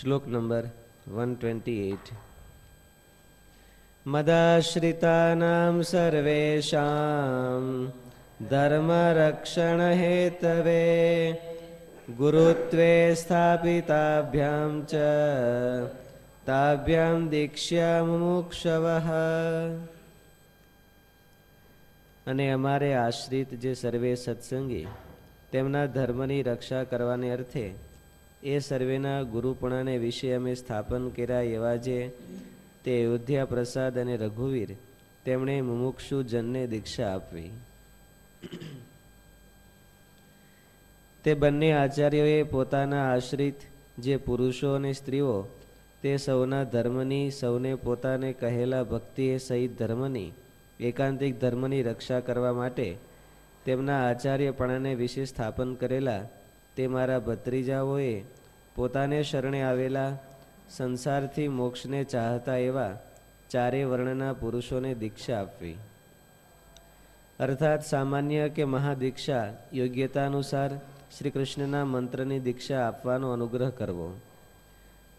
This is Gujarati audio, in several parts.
શ્લોક નંબર વન ટ્વેન્ટી એટ મદાશ્રિતાનામ સર્વેષાં ધર્મરક્ષણહેતવે ગુરુત્વે સ્થાપિતાભ્યામ ચ તાભ્યામ દીક્ષ્યા મુમુક્ષવ અને અમારે આશ્રિત જે સર્વે સત્સંગી, તેમના ધર્મની રક્ષા કરવાને અર્થે એ સર્વેના ગુરુપણાને વિશે અમે સ્થાપન કર્યા એવા જે તે અયોધ્યા પ્રસાદ અને રઘુવીર, તેમણે મુમુક્ષુ જનને દીક્ષા આપવી. તે બંને આચાર્યોએ પોતાના આશ્રિત જે પુરુષો અને સ્ત્રીઓ, તે સૌના ધર્મની, સૌને પોતાને કહેલા ભક્તિ સહિત ધર્મની, એકાંતિક ધર્મની રક્ષા કરવા માટે તેમના આચાર્યપણાને વિશે સ્થાપન કરેલા તે મારા ભત્રીજાઓએ પોતાને શરણે આવેલા સંસારથી મોક્ષને ચાહતા એવા ચારે વર્ણના પુરુષોને દીક્ષા આપવી. અર્થાત સામાન્ય કે મહાદીક્ષા યોગ્યતા અનુસાર શ્રી કૃષ્ણના મંત્રની દીક્ષા આપવાનો અનુગ્રહ કરવો.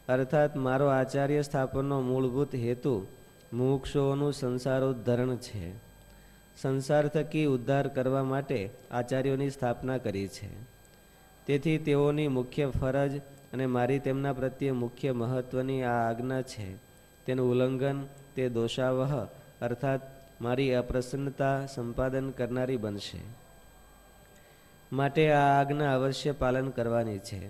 અર્થાત મારો આચાર્ય સ્થાપનનો મૂળભૂત હેતુ મુમુક્ષુઓનું સંસારોદ્ધરણ છે. સંસાર થકી ઉદ્ધાર કરવા માટે આચાર્યોની સ્થાપના કરી છે. તેથી તેઓની મુખ્ય ફરજ અને મારી તેમના પ્રત્યે મુખ્ય મહત્વની આ આજ્ઞા છે. તેનું ઉલ્લંઘન, તે દોષાવહ, અર્થાત મારી અપ્રસન્નતા સંપાદન કરનારી બનશે. માટે આ આજ્ઞા અવશ્ય પાલન કરવાની છે.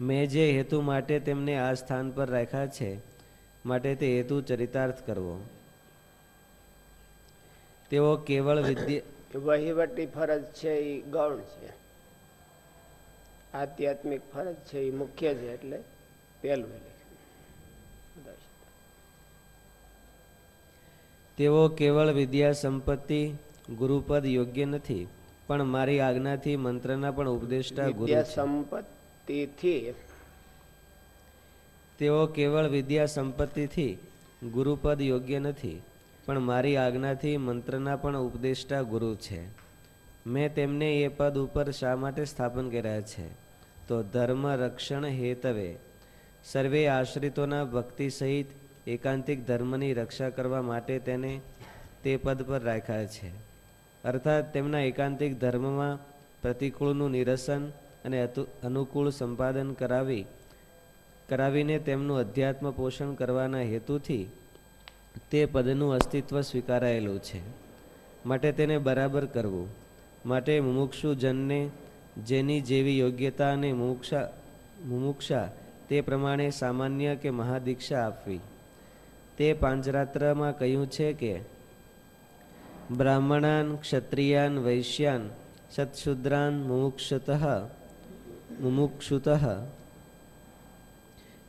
મેં જે હેતુ માટે તેમને આ સ્થાન પર રાખ્યા છે, માટે તે હેતુ ચરિતાર્થ કરવો. તેઓ કેવળ વિદ્યા વહીવટી ફરજ છે એ ગૌણ છે. આધ્યાત્મિક ફરજ છે એ મુખ્ય છે એટલે પહેલું તેઓ કેવળ વિદ્યા સંપત્તિ ગુરુપદ યોગ્ય નથી પણ મારી આજ્ઞાથી મંત્રના પણ ઉપદેષ્ટા ગુરુ વિદ્યા સંપત્તિથી. તેઓ કેવળ વિદ્યા સંપત્તિથી ગુરુપદ યોગ્ય નથી પણ મારી આજ્ઞાથી મંત્રના પણ ઉપદેષ્ટા ગુરુ છે. મેં તેમને એ પદ ઉપર શા માટે સ્થાપન કર્યા છે? તો ધર્મ રક્ષણ હેતવે. સર્વે આશ્રિતોના ભક્તિ સહિત એકાંતિક ધર્મની રક્ષા કરવા માટે તેને તે પદ પર રાખ્યા છે. અર્થાત તેમના એકાંતિક ધર્મમાં પ્રતિકૂળનું નિરસન અને અનુકૂળ સંપાદન કરાવી, કરાવીને તેમનું અધ્યાત્મ પોષણ કરવાના હેતુથી તે પદનું અસ્તિત્વ સ્વીકારાયેલું છે. માટે તેને બરાબર કરવું. માટે મુમુક્ષુજનને જેની જેવી યોગ્યતા અને મુમુક્ષા મુમુક્ષા તે પ્રમાણે સામાન્ય કે મહાદીક્ષા આપવી. તે પાંચરાત્રમાં કહ્યું છે કે, બ્રાહ્મણાન, ક્ષત્રિયાન, વૈશ્યાન સત્શુદ્રાન મુમુક્ષત, મુમુક્ષુત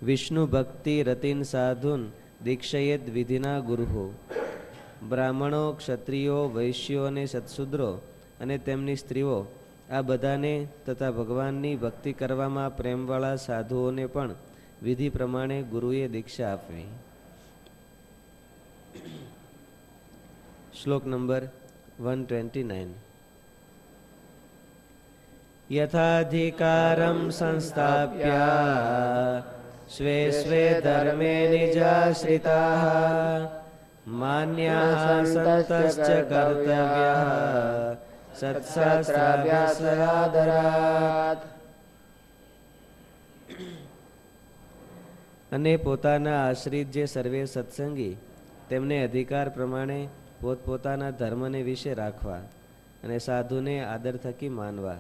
વિષ્ણુ ભક્તિ રતિન સાધુન દીક્ષયેદ વિધિના ગુરુહો. બ્રાહ્મણો, ક્ષત્રિયો, વૈશ્યો અને સત્સુદ્રો અને તેમની સ્ત્રીઓ, આ બધાને તથા ભગવાનની ભક્તિ કરવામાં પ્રેમવાળા સાધુઓને પણ વિધિ પ્રમાણે ગુરુએ દીક્ષા આપવી. શ્લોક નંબર વન ટ્વેન્ટી નાઇન. યથાધિકારમ સંસ્થાપ્યા સ્વે ધર્મે નિજાશ્રિતા માન્યા સંતશ્ચ કર્તવ્ય સત્શાસ્ત્રાભ્યાસરાદરાત અને પોતાના આશ્રિત જે સર્વે સત્સંગી, તેમને અધિકાર પ્રમાણે પોતપોતાના ધર્મને વિશે રાખવા અને સાધુને આદર થકી માનવા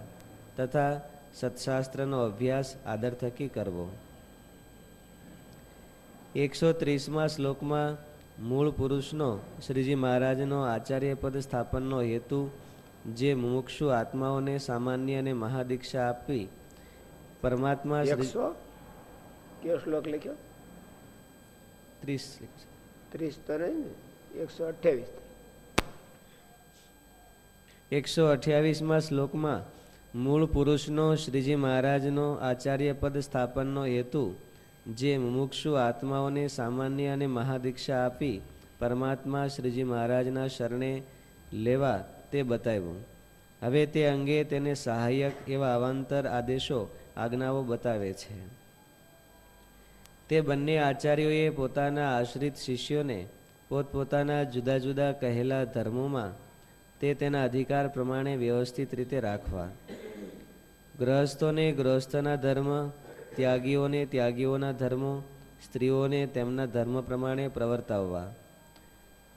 તથા સત્શાસ્ત્રનો અભ્યાસ આદર થકી કરવો. એકસો ત્રીસમાં શ્લોકમાં મૂળ પુરુષનો શ્રીજી મહારાજનો આચાર્ય પદ સ્થાપનનો હેતુ જે મુમુક્ષુ આત્માઓને સામાન્ય અને મહાદીક્ષા આપવી પરમાત્મા કયો શ્લોક લખ્યો? ત્રીસ ત્રીસ તો નહીં ને? એકસો અઠ્યાવીસ. એકસો અઠ્યાવીસમાં શ્લોકમાં મૂળ પુરુષનો શ્રીજી મહારાજનો આચાર્ય પદ સ્થાપનનો હેતુ જે મુમુક્ષુ આત્માઓને સામાન્ય અને મહાદીક્ષા આપી પરમાત્મા શ્રીજી મહારાજના શરણે લેવા તે બતાવ્યું. હવે તે અંગે તેને સહાયક એવા અવાંતર આદેશો આજ્ઞાઓ બતાવે છે. તે બંને આચાર્યોએ પોતાના આશ્રિત શિષ્યોને પોતપોતાના જુદા જુદા કહેલા ધર્મોમાં તે તેના અધિકાર પ્રમાણે વ્યવસ્થિત રીતે રાખવા. ગ્રહસ્થોને ગ્રહસ્થના ધર્મ ત્યાગીઓને ત્યાગીઓના ધર્મો સ્ત્રીઓને તેમના ધર્મ પ્રમાણે પ્રવર્તાવવા.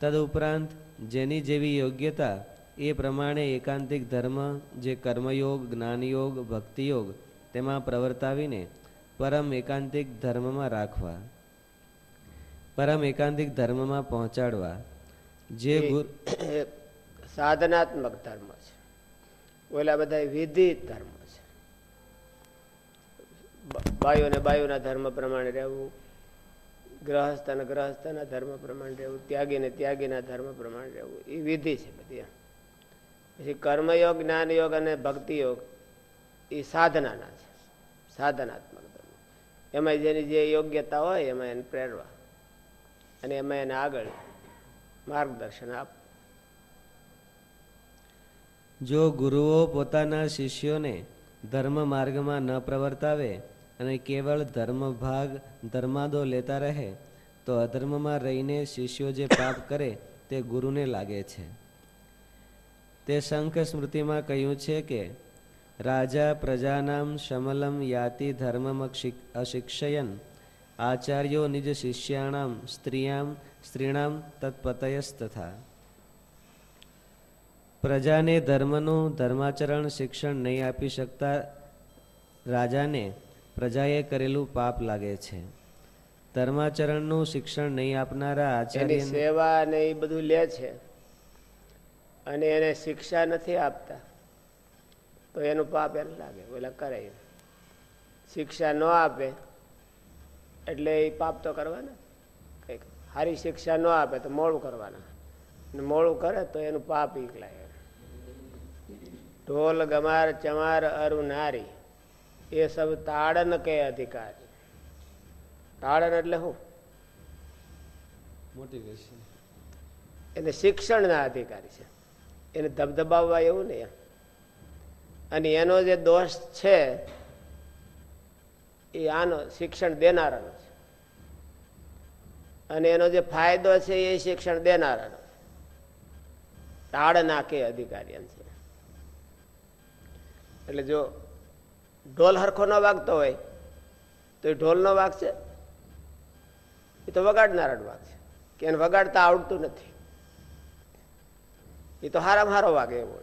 તદુપરાંત જેની જેવી યોગ્યતા એ પ્રમાણે એકાંતિક ધર્મ જે કર્મયોગ જ્ઞાનયોગ ભક્તિયોગ તેમાં પ્રવર્તાવીને પરમ એકાંતિક ધર્મમાં રાખવા. પરમ એકાંતિક ધર્મમાં પહોંચાડવા. જે સાધનાત્મક ધર્મ છે. ઓલા બધા વિધિ ધર્મ. બાયોને બાયોના ધર્મ પ્રમાણે રહેવું ગ્રહસ્થ અને ગ્રહસ્થના ધર્મ પ્રમાણે રહેવું, ત્યાગીને ત્યાગીના ધર્મ પ્રમાણે રહેવું, એ વિધિ છે બધી પછી કર્મયોગ, જ્ઞાનયોગ અને ભક્તિયોગ એ સાધનાના છે, સાધનાત્મક ધર્મ. એમાં જેની જે યોગ્યતા હોય એમાં એને પ્રેરવા અને એમાં એને આગળ માર્ગદર્શન આપ જો ગુરુઓ પોતાના શિષ્યોને ધર્મ માર્ગમાં ન પ્રવર્તાવે અને કેવળ ધર્મ ભાગ ધર્માદો લેતા રહે, તો અધર્મમાં રહીને શિષ્યો જે પાપ કરે તે ગુરુને લાગે છે. તે શંખ સ્મૃતિમાં કહ્યું છે કે, રાજા પ્રજાનામ શમલમ યાતિ ધર્મમ અશિક્ષયન, આચાર્યો નિજ શિષ્યાણામ સ્ત્રીયામ, સ્ત્રીણામ તત્પતયસ્તથા. પ્રજાને ધર્મનું ધર્માચરણ શિક્ષણ નહીં આપી શકતા રાજાને પ્રજાએ કરેલું પાપ લાગે છે. ધર્માચરણનું શિક્ષણ નહીં આપનારા આચાર્ય સેવા ને એ બધું લે છે અને એને શિક્ષા નથી આપતા. તો એનું પાપ એને લાગે ઓલા કરે શિક્ષા ન આપે એટલે એ પાપ તો કરવાના. કંઈક સારી શિક્ષા ન આપે તો મોડું કરવાના. અને મોડું કરે તો એનું પાપ ઈક લાગે ઢોલ ગમાર ચમાર અરુ નારી. એ સબ તાળન કે અધિકારી. તાળન એટલે શું મોટિવેશન એને શિક્ષણના અધિકારી છે. એને ધબધબાવવા એવું નહીં અને એનો જે દોષ છે એ આનો શિક્ષણ દેનારાનો છે. અને એનો જે ફાયદો છે એ શિક્ષણ દેનારાનો તાળ નાખે અધિકારી એમ છે. એટલે જો ઢોલ હરખો ન વાગતો હોય, તો એ ઢોલ નો વાગ છે એ તો વગાડનારા વાગ છે કે એને વગાડતા આવડતું નથી. એ તો હારામ હારો વાગે એવો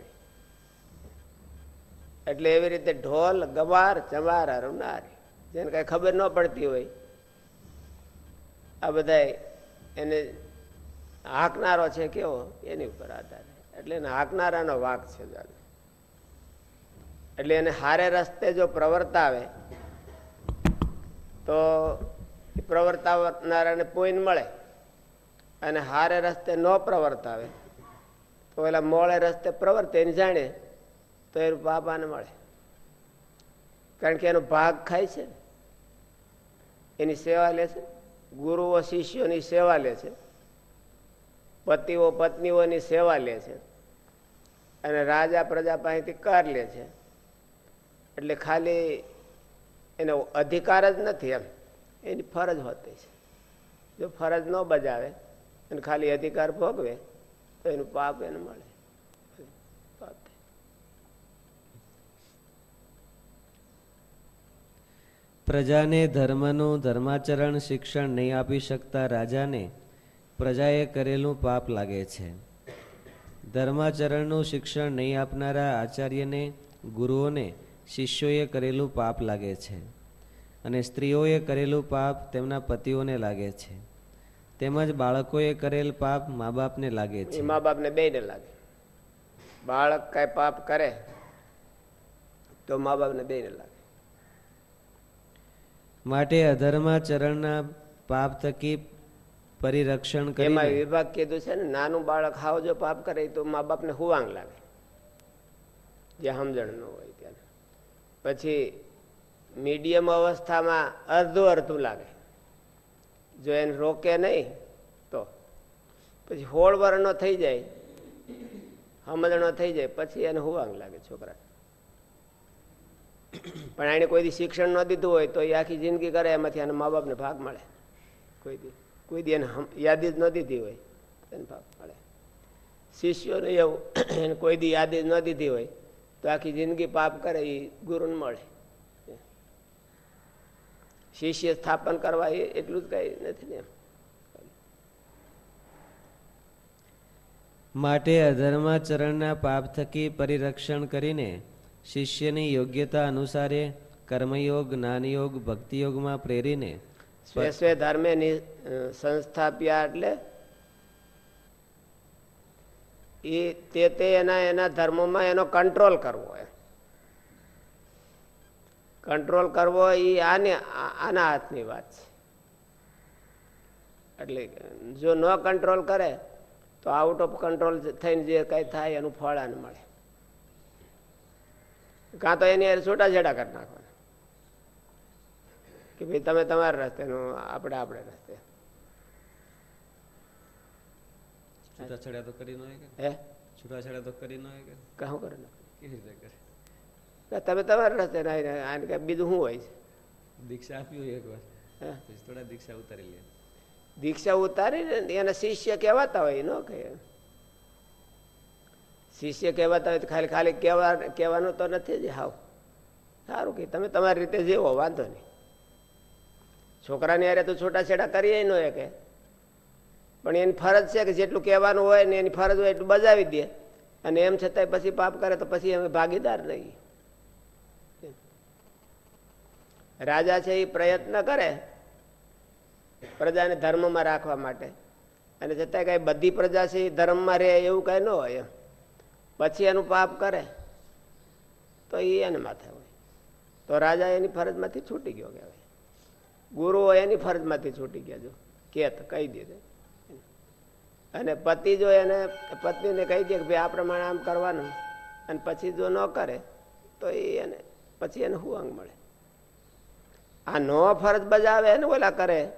એટલે એવી રીતે ઢોલ, ગવાર, ચમાર રમનારી જેને કઈ ખબર ન પડતી હોય, આ બધા એને હાંકનારો છે કેવો? એની ઉપર આધાર એટલે એને હાંકનારાનો વાક છે જાણે. એટલે એને હારે રસ્તે જો પ્રવર્તાવે, તો પ્રવર્તાવનારાને પોઈન મળે. અને હારે રસ્તે ન પ્રવર્તાવે, તો એલા મોળે રસ્તે પ્રવર્તે એને જાણે તો એનું પાપ આને મળે. કારણ કે એનો ભાગ ખાય છે એની સેવા લે છે. ગુરુઓ, શિષ્યોની સેવા લે છે. પતિઓ, પત્નીઓની સેવા લે છે. અને રાજા, પ્રજા પાસેથી કર લે છે. એટલે ખાલી એનો અધિકાર જ નથી એમ. એની ફરજ હોતી છે. જો ફરજ ન બજાવે અને ખાલી અધિકાર ભોગવે, તો એનું પાપ એને મળે. પ્રજાને ધર્મનું ધર્માચરણ શિક્ષણ નહીં આપી શકતા રાજાને પ્રજાએ કરેલું પાપ લાગે છે. ધર્માચરણનું શિક્ષણ નહીં આપનારા આચાર્યને, ગુરુઓને શિષ્યોએ કરેલું પાપ લાગે છે અને સ્ત્રીઓએ કરેલું પાપ તેમના પતિઓને લાગે છે. તેમજ બાળકોએ કરેલ પાપ મા બાપને લાગે છે. મા બાપને બેને લાગે. બાળક કઈ પાપ કરે તો મા બાપને બેને લાગે. માટે અધર્માચરણના પાપ થકી પરિરક્ષણ એમાં વિભાગ કીધું છે ને નાનું બાળક હાવ જો પાપ કરે તો મા બાપને હુવાંગ લાગે. જે સમજણ ન હોય. પછી મીડિયમ અવસ્થામાં અડધું અડધું લાગે. જો એને રોકે નહીં તો. પછી હોળ વરનો થઈ જાય હમદણો થઈ જાય, પછી એને હુવાંગ લાગે છોકરા પણ એને કોઈ દી શિક્ષણ ન દીધું હોય તો એ આખી જિંદગી કરે, એમાંથી એના મા બાપને ભાગ મળે. કોઈ દી કોઈ દી એને યાદી જ ન દીધી હોય, એને ભાગ મળે. શિષ્યોને એવું, એને કોઈ દી યાદી જ ન દીધી હોય તો આખી જિંદગી પાપ કરે એ ગુરુને મળે. શિષ્ય સ્થાપન કરવા એ એટલું જ કઈ નથી ને માટે અધર્માચરણના પાપ થકી પરિરક્ષણ કરીને શિષ્યની યોગ્યતા અનુસારે કર્મયોગ જ્ઞાનયોગ ભક્તિયોગમાં પ્રેરીને સ્વે સ્વે ધર્મે સંસ્થાપ્યા એટલે એ તે તે એના એના ધર્મોમાં એનો કંટ્રોલ કરવો એમ. કંટ્રોલ કરવો એ આને આના હાથની વાત છે. એટલે જો ન કંટ્રોલ કરે, તો આઉટ ઓફ કંટ્રોલ થઈને જે કંઈ થાય એનું ફળ આને મળે. કાં તો એની છૂટાછેડા કરી નાખવાના. કે ભાઈ તમે તમારા રસ્તેનું, આપણે આપણે રસ્તે. છૂટાછેડા તો કરી ન કે? હે? છૂટાછેડા તો કરી ન કે? કહું કરે કેવી રીતે કરે? કે તમે તમારા રસ્તે ના આને કે બીજું શું હોય છે? દીક્ષા આપી હોય એકવાર. પછી થોડા દીક્ષા ઉતારી લે. દીક્ષા ઉતારીને એના શિષ્ય કહેવાતા હોય ન કહે. શિષ્ય કહેવાતા હોય તો ખાલી ખાલી કહેવા કહેવાનું તો નથી જ હાવ. સારું કે તમે તમારી રીતે જેવો વાંધો નહીં. છોકરાની હારે તો છૂટાછેડા કરીએ ન કે પણ એની ફરજ છે કે જેટલું કહેવાનું હોય ને એની ફરજ હોય એટલું બજાવી દે. અને એમ છતાંય પછી પાપ કરે તો પછી અમે ભાગીદાર નહીં રાજા છે એ પ્રયત્ન કરે પ્રજાને ધર્મમાં રાખવા માટે. અને છતાંય કઈ બધી પ્રજા છે એ ધર્મમાં રહે એવું કઈ ન હોય એમ. પછી એનું પાપ કરે તો એ એને માથે હોય. તો રાજા એની ફરજમાંથી છૂટી ગયો કહેવાય. ગુરુઓ એની ફરજમાંથી છૂટી ગયા જો. કેત કહી દીધે. અને પતિ જો એને, પત્નીને કહી દે કે ભાઈ આ પ્રમાણે આમ કરવાનું, અને પછી જો ન કરે, તો એને, પછી એને અંગ મળે? આ નો ફરજ બજાવે ને ઓલા કરે,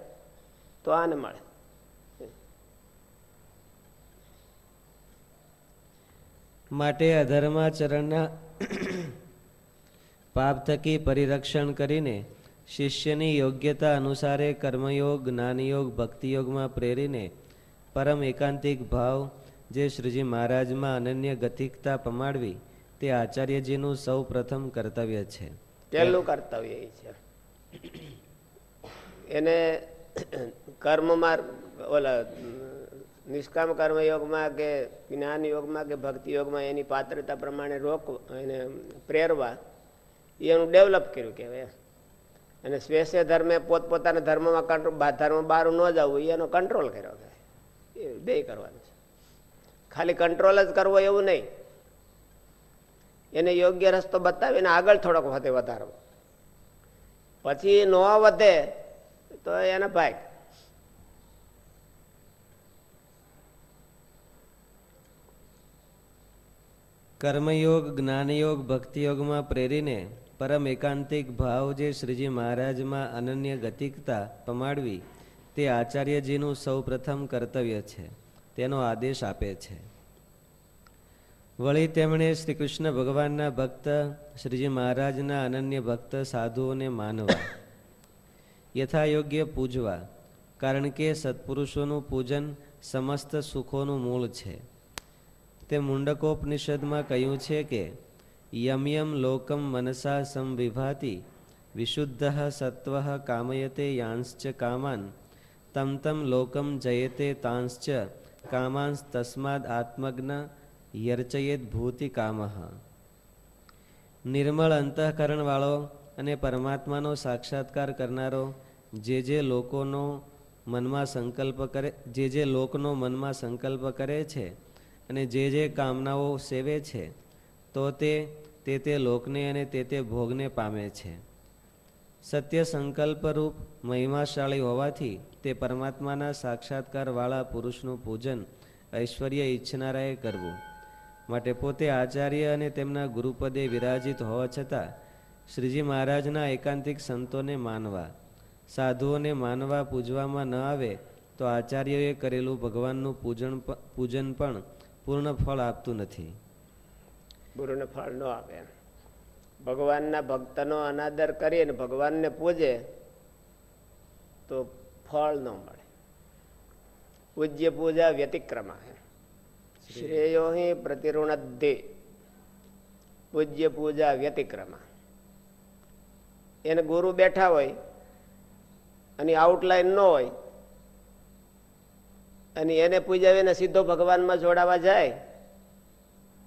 તો આને મળે. માટે અધર્માચરણના પાપ થકી પરિરક્ષણ કરીને શિષ્યની યોગ્યતા અનુસારે કર્મયોગ, જ્ઞાનયોગ, ભક્તિયોગમાં પ્રેરીને પરમ એકાંતિક ભાવ જે શ્રીજી મહારાજમાં અનન્ય ગતિકતા પમાડવી તે આચાર્યજીનું સૌ પ્રથમ કર્તવ્ય છે. પહેલું કર્તવ્ય એ છે. એને કર્મમાં ઓલા નિષ્કામ કર્મ યોગમાં કે જ્ઞાન યોગમાં કે ભક્તિ યોગમાં એની પાત્રતા પ્રમાણે રોક એને પ્રેરવા, એનું ડેવલપ કર્યું કહેવાય અને સ્વેચ્છે ધર્મે પોતપોતાના ધર્મમાં કંટ્રોલ ધર્મ બહાર ન જવું, એનો કંટ્રોલ કર્યો કહેવાય. એ બે કરવાનું છે. ખાલી કંટ્રોલ જ કરવો એવું નહીં. એને યોગ્ય રસ્તો બતાવીને આગળ થોડોક વધે વધારવો. પછી ન વધે તો એના ભાગ. કર્મયોગ, જ્ઞાનયોગ, ભક્તિયોગમાં પ્રેરીને પરમ એકાંતિક ભાવ જે શ્રીજી મહારાજમાં અનન્ય ગતિકતા પમાડવી તે આચાર્યજીનું સૌ પ્રથમ કર્તવ્ય છે. તેનો આદેશ આપે છે. વળી તેમણે શ્રી કૃષ્ણ ભગવાનના ભક્ત, શ્રીજી મહારાજના અનન્ય ભક્ત, સાધુઓને માનવા, યથાયોગ્ય પૂજવા, કારણ કે સત્પુરુષોનું પૂજન સમસ્ત સુખોનું મૂળ છે. તે મુંડકોપનિષદમાં કહ્યું છે કે, યમ યમ લોકમ મનસા સંવિભાતી, વિશુદ્ધ સત્વ કામયતે યાંશ્ચ કામાન તમ તમ લોકમ જયતે તાંશ્ચ કામાંશ તસ્માદ આત્મજ્ઞ યર્ચયેત ભૂતિ કામ નિર્મળ અંતઃકરણવાળો અને પરમાત્માનો સાક્ષાત્કાર કરનારો જે જે લોકોનો મનમાં સંકલ્પ કરે જે જે લોકનો મનમાં સંકલ્પ કરે છે અને જે જે કામનાઓ સેવે છે તો તે તે લોકને અને તે તે ભોગને પામે છે સત્ય સંકલ્પરૂપ મહિમાશાળી હોવાથી તે પરમાત્માના સાક્ષાત્કારવાળા પુરુષનું પૂજન ઐશ્વર્ય ઈચ્છનારાએ કરવું. માટે પોતે આચાર્ય અને તેમના ગુરુપદે વિરાજિત હોવા છતાં શ્રીજી મહારાજના એકાંતિક સંતોને માનવા, સાધુઓને માનવા પૂજવામાં ન આવે તો આચાર્યએ કરેલું ભગવાનનું પૂજન પૂજન પણ પૂર્ણ ફળ આપતું નથી. પૂર્ણ ફળ ન એમ. ભગવાનના ભક્તનો અનાદર કરી અને ભગવાનને પૂજે, તો ફળ ન મળે. પૂજ્ય પૂજા વ્યતિક્રમા શ્રેયો હિ દે પૂજ્ય પૂજા વ્યતિક્રમા. એને ગુરુ બેઠા હોય, અને આઉટલાઈન ન હોય, અને એને પૂજાવીને સીધો ભગવાનમાં જોડાવા જાય,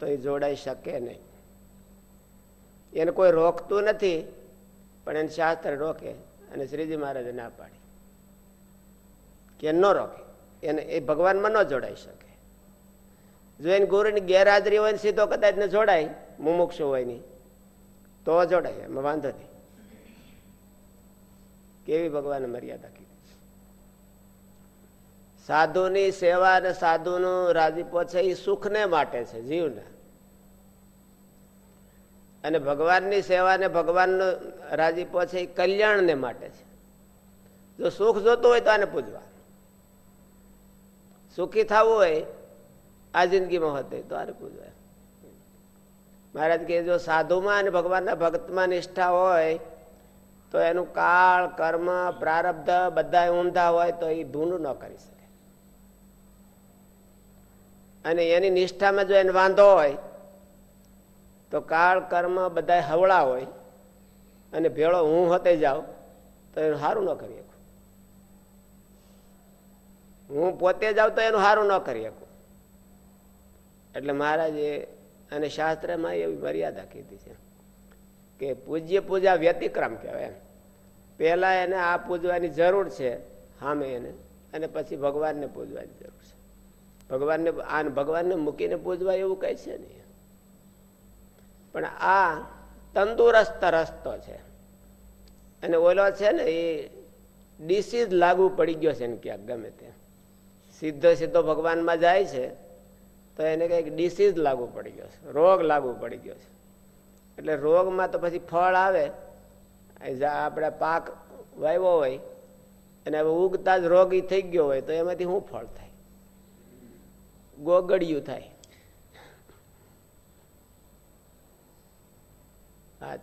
તો એ જોડાઈ શકે નહીં. એને કોઈ રોકતું નથી, પણ એને શાસ્ત્ર રોકે અને શ્રીજી મહારાજે ના પાડી. કે ન રોકે. એને એ ભગવાનમાં ન જોડાઈ શકે. જો એની ગુરુની ગેરહાજરી હોય ને સીધો કદાચ ને જોડાય, મુમુક્ષુ હોયની તો જોડાય, એમાં વાંધો નહીં. કેવી ભગવાને મર્યાદા કીધી? સાધુની સેવા અને સાધુનું રાજીપો છે એ સુખને માટે છે, જીવને. અને ભગવાનની સેવા ને ભગવાનનો રાજીપો છે એ કલ્યાણને માટે છે. જો સુખ જોતું હોય તો આને પૂજવા. સુખી થવું હોય, આ જિંદગીમાં હોતે તો આને પૂજવા. મહારાજ કે જો સાધુમાં અને ભગવાનના ભક્તમાં નિષ્ઠા હોય, તો એનું કાળ, કર્મ, પ્રારબ્ધ બધા ઊંધા હોય તો એ ધૂંડ ન કરી શકે. અને એની નિષ્ઠામાં જો એને વાંધો હોય તો કાળ કર્મ બધા હવળા હોય અને ભેળો હું હોતે જાઉં, તો એનું સારું ન કરી શકું. હું પોતે જાઉં તો એનું સારું ન કરી શકું. એટલે મહારાજે અને શાસ્ત્રમાં એવી મર્યાદા કીધી છે કે પૂજ્ય પૂજા વ્યતિક્રમ કહેવાય એમ. પહેલા એને આ પૂજવાની જરૂર છે સામે એને, અને પછી ભગવાનને પૂજવાની જરૂર છે. ભગવાનને આ ભગવાનને મૂકીને પૂજવા એવું કંઈ છે નહીં. પણ આ તંદુરસ્ત રસ્તો છે. અને ઓલો છે ને એ ડિસીઝ લાગુ પડી ગયો છે ને ક્યાંક ગમે તે સીધો સીધો ભગવાનમાં જાય છે, તો એને કંઈક ડિસીઝ લાગુ પડી ગયો છે, રોગ લાગુ પડી ગયો છે. એટલે રોગમાં તો પછી ફળ આવે આપણે પાક વાવ્યો હોય, અને હવે ઉગતા જ રોગી થઈ ગયો હોય, તો એમાંથી શું ફળ થાય? ગોગડિયું થાય. હા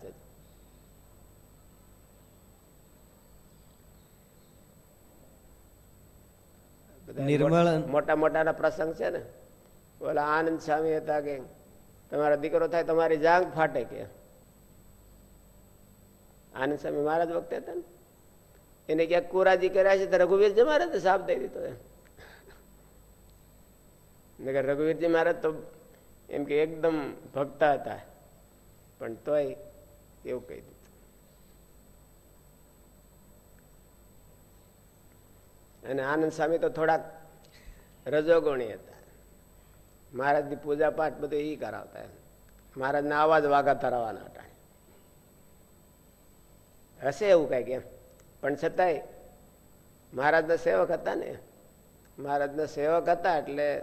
નિર્મળ મોટા મોટાના પ્રસંગ છે ને. ઓલા આનંદ સ્વામી હતા કે તમારા દીકરો થાય તમારી જાંગ ફાટે કે. આનંદ સ્વામી મહારાજ વખતે હતા ને. એને ક્યાંક કુરાજી કર્યા છે તો રઘુવીરજી મહારાજ સાપ દઈ દીધો એમ. રઘુવીરજી મહારાજ તો એમ કે એકદમ ભક્તા હતા. પણ તોય એવું કહી દીધું અને આનંદ સ્વામી તો થોડાક રજોગુણી હતા. મહારાજની પૂજા પાઠ બધું એ કરાવતા એમ. મહારાજને આવા વાઘા ધરાવવાના હતા. હશે એવું કંઈક એમ. પણ છતાંય મહારાજના સેવક હતા ને. મહારાજના સેવક હતા એટલે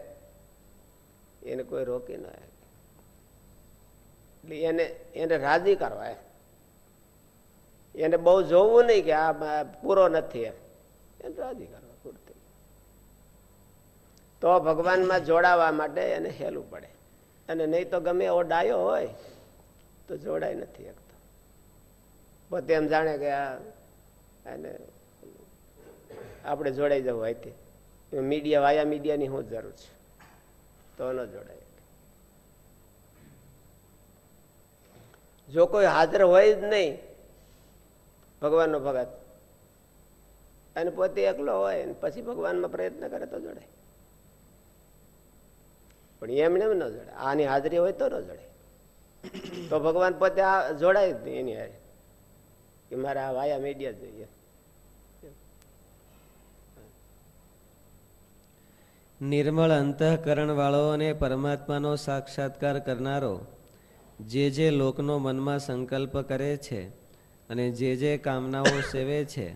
એને કોઈ રોકી ન એટલે એને એને રાજી કરવા એમ. એને બહુ જોવું નહીં કે આ પૂરો નથી એમ. રાજી કરવા પૂરતી. તો ભગવાનમાં જોડાવા માટે એને હેલું પડે. અને નહીં તો ગમે એવો ડાયો હોય, તો જોડાય નથી શકતો પોતે એમ જાણે કે આ એને આપણે જોડાઈ જવું હોય મીડિયા, વાયા મીડિયાની શું જરૂર છે. તો ન જોડાય જો કોઈ હાજર હોય જ નહીં ભગવાનનો ભગત. અને પોતે એકલો હોય પછી ભગવાનમાં પ્રયત્ન કરે તો જોડાય પણ એમને ન જોડે. આની હાજરી હોય તો ન જોડે. તો ભગવાન પોતે આ જોડાય જ નહીં એની હારે. કે મારે આ વાયા મીડિયા જોઈએ. નિર્મળ અંતઃકરણ વાળો અને પરમાત્માનો સાક્ષાત્કાર કરનારો જે જે લોકનો મનમાં સંકલ્પ કરે છે અને જે જે કામનાઓ સેવે છે,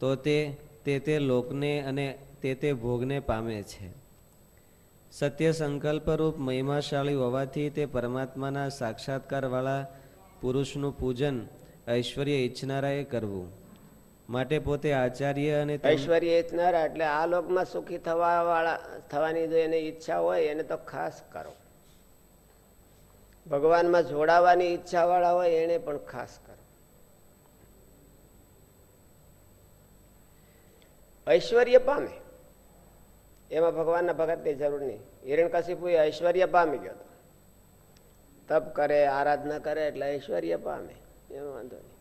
તો તે તે લોકને અને તે તે ભોગને પામે છે. સત્ય સંકલ્પરૂપ મહિમાશાળી હોવાથી તે પરમાત્માના સાક્ષાત્કારવાળા પુરુષનું પૂજન ઐશ્વર્ય ઈચ્છનારાએ કરવું. માટે પોતે આચાર્ય અને ઐશ્વર્ય ઈચ્છનારા એટલે આ લોકમાં સુખી થવા વાળા થવાની જો એને ઈચ્છા હોય એને તો ખાસ કરો. ભગવાનમાં જોડાવાની ઈચ્છા વાળા હોય એને પણ ખાસ કરો ઐશ્વર્ય પામે. એમાં ભગવાનના ભગતની જરૂર નહીં. હિરણ્યકશિપુ ઐશ્વર્ય પામી ગયો તપ કરે, આરાધના કરે એટલે ઐશ્વર્ય પામે. એનો વાંધો નહીં.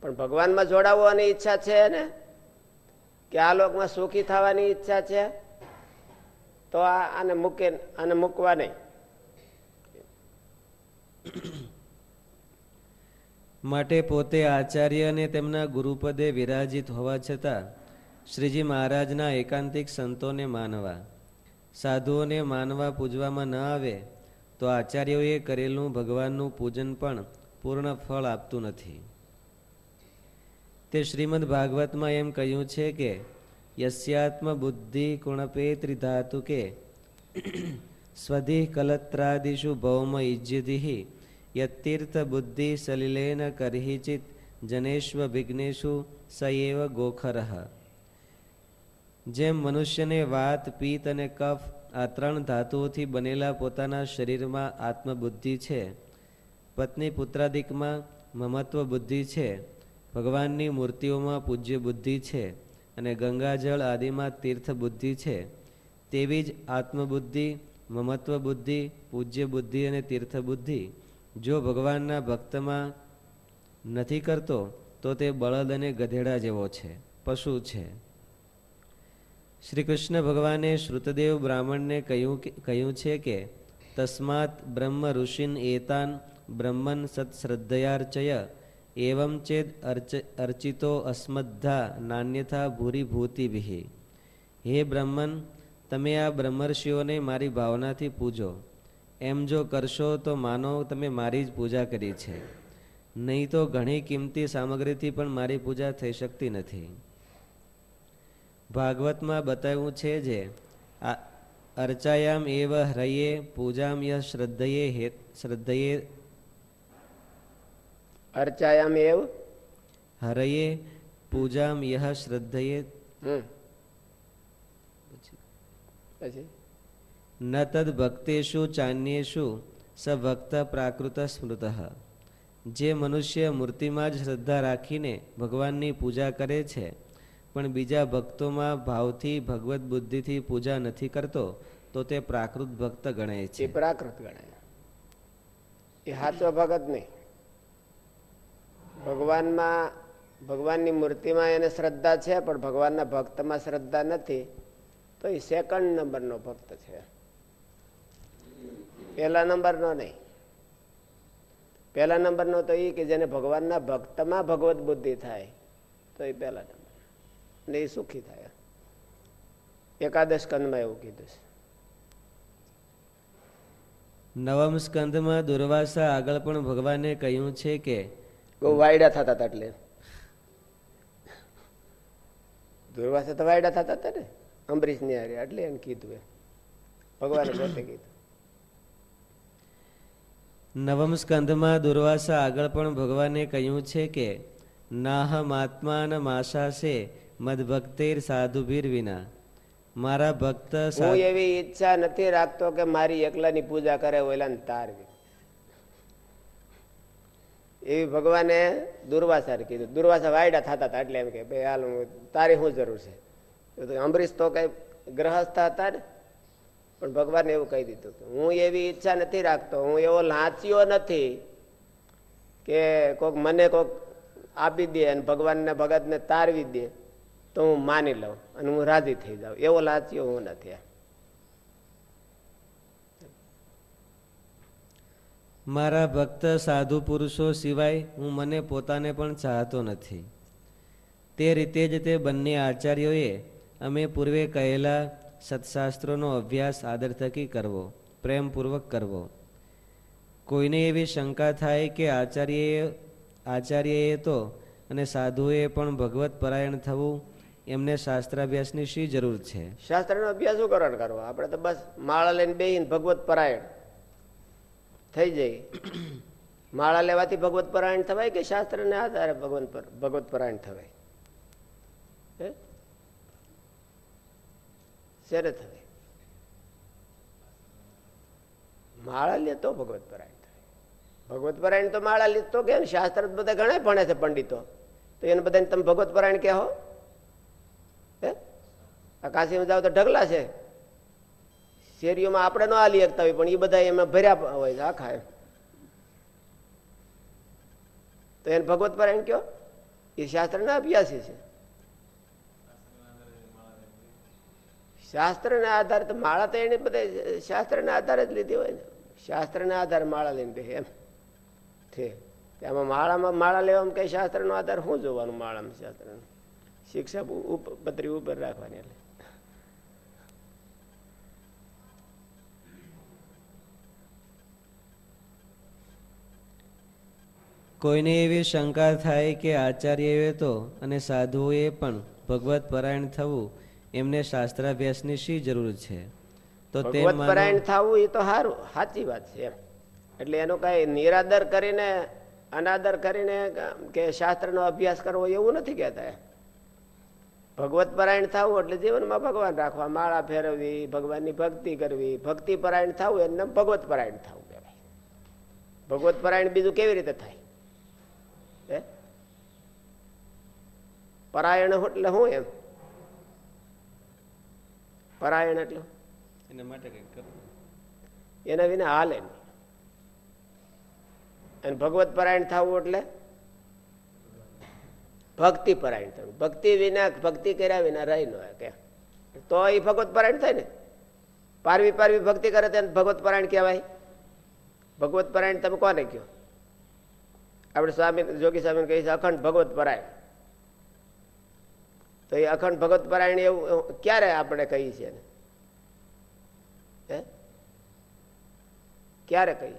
પણ ભગવાનમાં જોડાવવાની ઈચ્છા છે ને? કે આ લોકમાં સુખી થવાની ઈચ્છા છે? તો આને મૂકે, આને મૂકવા નહીં. માટે પોતે આચાર્ય અને તેમના ગુરુપદે વિરાજિત હોવા છતાં શ્રીજી મહારાજના એકાંતિક સંતોને માનવા. સાધુઓને માનવા પૂજવામાં ન આવે, તો આચાર્યોએ કરેલું ભગવાનનું પૂજન પણ પૂર્ણ ફળ આપતું નથી. તે શ્રીમદ ભાગવતમાં એમ કહ્યું છે કે, યસ્યાત્મ બુદ્ધિ કુણપે ત્રિધાતુ કે, સ્વધિ કલત્રાદિષુ ભૌમ ઇજ્યધિ યતીર્થ બુદ્ધિ સલિલેન કરહિચિત જનેશ્વ વિઘ્નેશુ સ એવ ગોખર. જેમ મનુષ્યને વાત, પિત્ત અને કફ આ ત્રણ ધાતુઓથી બનેલા પોતાના શરીરમાં આત્મબુદ્ધિ છે. પત્ની પુત્રાદિકમાં મમત્વ બુદ્ધિ છે. ભગવાનની મૂર્તિઓમાં પૂજ્ય બુદ્ધિ છે અને ગંગાજળ આદિમાં તીર્થ બુદ્ધિ છે. તેવી જ આત્મબુદ્ધિ, મમત્વ બુદ્ધિ, પૂજ્ય બુદ્ધિ અને તીર્થ બુદ્ધિ. જો ભગવાનના ભક્તમાં નથી કરતો, તો તે બળદ અને ગધેડા જેવો છે, પશુ છે. શ્રી કૃષ્ણ ભગવાને શ્રુતદેવ બ્રાહ્મણને કહ્યું કહ્યું છે કે, તસ્માત બ્રહ્મ ઋષિન એતાન બ્રહ્મન સત્શ્રદ્ધયાર્ચય, એવમ ચેદ અર્ચ અર્ચિતો અસ્મદ્ધા નાન્યથા ભૂરીભૂતિભિ હે બ્રહ્મન, તમે આ બ્રહ્મર્ષિઓને મારી ભાવનાથી પૂજો. એમ જો કરશો તો માનો તમે મારી જ પૂજા કરી છે. નહીં તો ઘણી કિંમતી સામગ્રીથી પણ મારી પૂજા થઈ શકતી નથી. ભાગવતમાં બતાવ્યું છે જે અર્ચાયામ એવ હ્રયે પૂજામ ય શ્રદ્ધયે હે શ્રદ્ધયે. અર્ચાયામ એવ? હરયે પૂજામ યહ શ્રદ્ધયે. ન તદ ભક્તેશુ ચાન્યેશુ સ ભક્ત પ્રાકૃત સ્મૃત. જે મનુષ્ય મૂર્તિમાં જ શ્રદ્ધા રાખીને ભગવાનની પૂજા કરે છે પણ બીજા ભક્તોમાં ભાવથી, ભગવત બુદ્ધિથી પૂજા નથી કરતો, તો તે પ્રાકૃત ભક્ત ગણાય છે. પ્રાકૃત ગણાય એ સાચો ભગત નહીં. ભગવાનમાં, ભગવાનની મૂર્તિમાં એને શ્રદ્ધા છે, પણ ભગવાનના ભક્તમાં શ્રદ્ધા નથી, તો એ સેકન્ડ નંબરનો ભક્ત છે. પહેલા નંબરનો નહીં. પહેલા નંબરનો તો એ કે જેને ભગવાનના ભક્તમાં ભગવત બુદ્ધિ થાય, તો એ પહેલા નંબર. ને એ સુખી થયા. એકાદશ કંદમાં એવું કીધું છે. નવમ સ્કંદમાં દુર્વાસા આગળ પણ ભગવાને કહ્યું છે કે વાયડા થતા હતા એટલે. દુર્વાસા તો વાયડા થતા હતા ને અંબરીશની હારે એટલે એમ કીધું એ ભગવાને પોતે કીધું. નવમ સ્કંધમાં દુર્વાસા આગળ પણ ભગવાને કહ્યું છે કે નાહમ આત્માન માશાસે મદભક્તેર સાધુભીર વિના. મારા ભક્ત હું એવી ઈચ્છા નથી રાખતો કે મારી એકલાની પૂજા કરે ઓલાને તારવી એવી ભગવાને દુર્વાસા કીધું. દુર્વાસા વાયડા થતા હતા એટલે એમ કે ભાઈ હાલ તારી શું જરૂર છે? અંબરીશ તો કઈ ગ્રહસ્થ હતા ને પણ ભગવાને એવું કહી દીધું કે હું એવી ઈચ્છા નથી રાખતો. હું એવો લાંચ્યો નથી કે કોક મને કોક આપી દે અને ભગવાનને ભગતને તારવી દે. તો હું માની લઉં અને હું રાજી થઈ જાઉં. એવો લાચ્યો હું નથી. મારા ભક્ત સાધુ પુરુષો સિવાય હું મને પોતાને પણ ચાહતો નથી. તે રીતે જ તે બંને આચાર્યોએ અમે પૂર્વે કહેલા સત્શાસ્ત્રોનો અભ્યાસ આદર થકી કરવો, પ્રેમપૂર્વક કરવો. કોઈને એવી શંકા થાય કે આચાર્યએ આચાર્યએ તો અને સાધુએ પણ ભગવત પરાયણ થવું એમને શાસ્ત્રાભ્યાસની શી જરૂર છે? શાસ્ત્રનો અભ્યાસ શું કરવાનો કરવો? આપણે તો બસ માળા લઈને બેહીને ભગવત પરાયણ થઈ જાય માળા લેવાથી ભગવત પરાયણ થવાય કે શાસ્ત્રને આધારે ભગવંત પર, ભગવત પરાયણ થવાય? શેરે થવાય? માળા લે તો ભગવત પરાયણ થાય ભગવત પરાયણ તો માળા લીધતો કે શાસ્ત્ર બધા ઘણા ભણે છે પંડિતો. તો એને બધાને તમે ભગવત પરાયણ કહો? હે આ કાશીમાં જાવ તો ઢગલા છે. શેરીઓમાં આપણે ન આલી શકતા હોય, પણ એ બધા એમાં ભર્યા હોય છે, આખા એમ. તો એને ભગવત પરાયણ કયો? એ શાસ્ત્રના અભ્યાસી છે શાસ્ત્રના આધારે તો માળા તો એને બધા શાસ્ત્રના આધારે જ લીધી હોય ને. શાસ્ત્રના આધારે માળા લઈને એમ. છે એમાં માળામાં માળા લેવામાં કઈ શાસ્ત્રનો આધાર? શું જોવાનું માળામાં શાસ્ત્રનો. શિક્ષા પત્રી ઉપર રાખવાની એટલે. કોઈને એવી શંકા થાય કે આચાર્યએ તો અને સાધુઓએ પણ ભગવત પરાયણ થવું એમને શાસ્ત્રાભ્યાસની શી જરૂર છે? તો તે પરાયણ થવું એ તો સારું સાચી વાત છે એટલે એનો કઈ નિરાદર કરીને અનાદર કરીને કે શાસ્ત્રનો અભ્યાસ કરવો એવું નથી કહેતા ભગવત પરાયણ થવું એટલે જીવનમાં ભગવાન રાખવા માળા ફેરવવી ભગવાનની ભક્તિ કરવી. ભક્તિ પરાયણ થવું એને ભગવત પરાયણ થવું કહેવાય. ભગવત પરાયણ બીજું કેવી રીતે થાય? પરાયણ એટલે શું એમ? પરાયણ એટલે? એના માટે એના વિના હાલે અને ભગવત પરાયણ થવું એટલે? ભક્તિ પરાયણ થવું. ભક્તિ વિના ભક્તિ કર્યા વિના રહી ન કે. તો એ ભગવત પરાયણ થાય ને? પારવી પારવી ભક્તિ કરે તેને ભગવત પરાયણ કહેવાય. ભગવત પરાયણ તમે કોને કયો આપણે સ્વામી જોગી સ્વામી કહી છે અખંડ ભગવત પરાયણ. તો એ અખંડ ભગવત પરાયણ એવું ક્યારે આપણે કહી છે ક્યારે કહી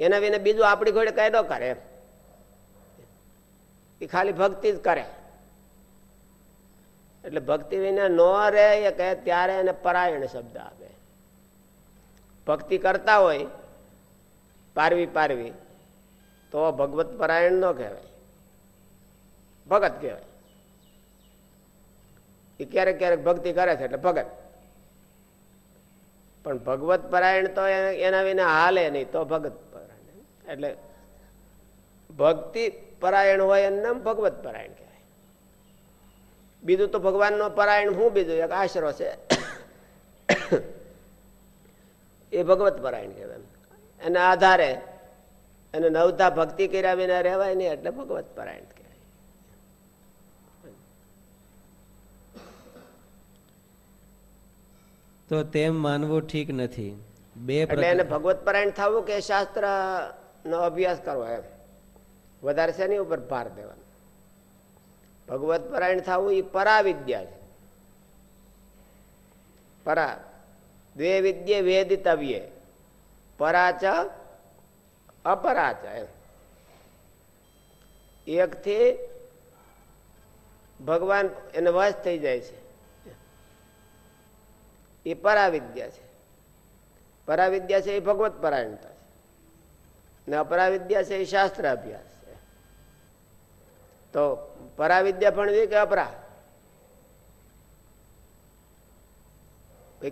એના વિને બીજું આપણી ઘોડે કાયદો કરે એ ખાલી ભક્તિ જ કરે. એટલે ભક્તિ વિના ન રહે એ કહે ત્યારે એને પરાયણ શબ્દ આપે. ભક્તિ કરતા હોય, પારવી પારવી, તો ભગવત પરાયણ ન કહેવાય. ભગત કહેવાય. એ ક્યારેક ક્યારેક ભક્તિ કરે છે એટલે ભગત. પણ ભગવત પરાયણ તો એના વિના હાલે નહીં, તો ભગત પરાયણ. એટલે ભક્તિ પરાયણ હોય એનું ભગવત પરાયણ કહેવાય. બીજું તો ભગવાનનો પરાયણ હું બીજું એક આશરો છે. એ ભગવત પરાયણ કહેવાય એના આધારે અને નવતા ભક્તિ કર્યા વિના રહેવાય નહીં એટલે ભગવત પરાયણ કહેવાય તો તેમ માનવું ઠીક નથી. બે એટલે એને ભગવત પરાયણ થવું કે શાસ્ત્ર નો અભ્યાસ કરવો એમ. વધારે શેની ઉપર ભાર દેવાનો? ભગવત પરાયણ થવું એ પરાવિદ્યા છે. પરા દ્વે વિદ્ય વેદિતવ્ય. પરાચ અપરાચ એમ. એકથી ભગવાન એને વશ થઈ જાય છે. એ પરાવિદ્યા છે. પરાવિદ્યા છે એ ભગવત પરાયણતા છે. ને અપરાવિદ્યા છે એ શાસ્ત્ર અભ્યાસ છે. તો પરાવિદ્યા ભણવી કે અપરા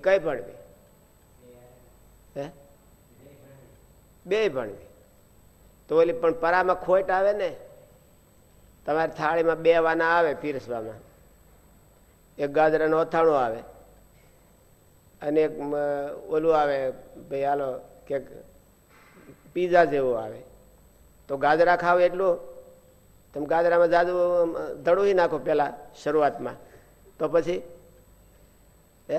કઈ ભણવી હે? બે ભણવી તો ઓલી પણ પરામાં ખોટ આવે ને? તમારી થાળીમાં બે વાના આવે પીરસવામાં. એક ગાજરાનું અથાણું આવે. અને એક ઓલું આવે, ભાઈ હાલો, કે પીઝા જેવું આવે. તો ગાજરા ખાવ એટલું? તમે ગાજરામાં જાદુ ધડું નાખો પેલા શરૂઆતમાં. તો પછી? હે?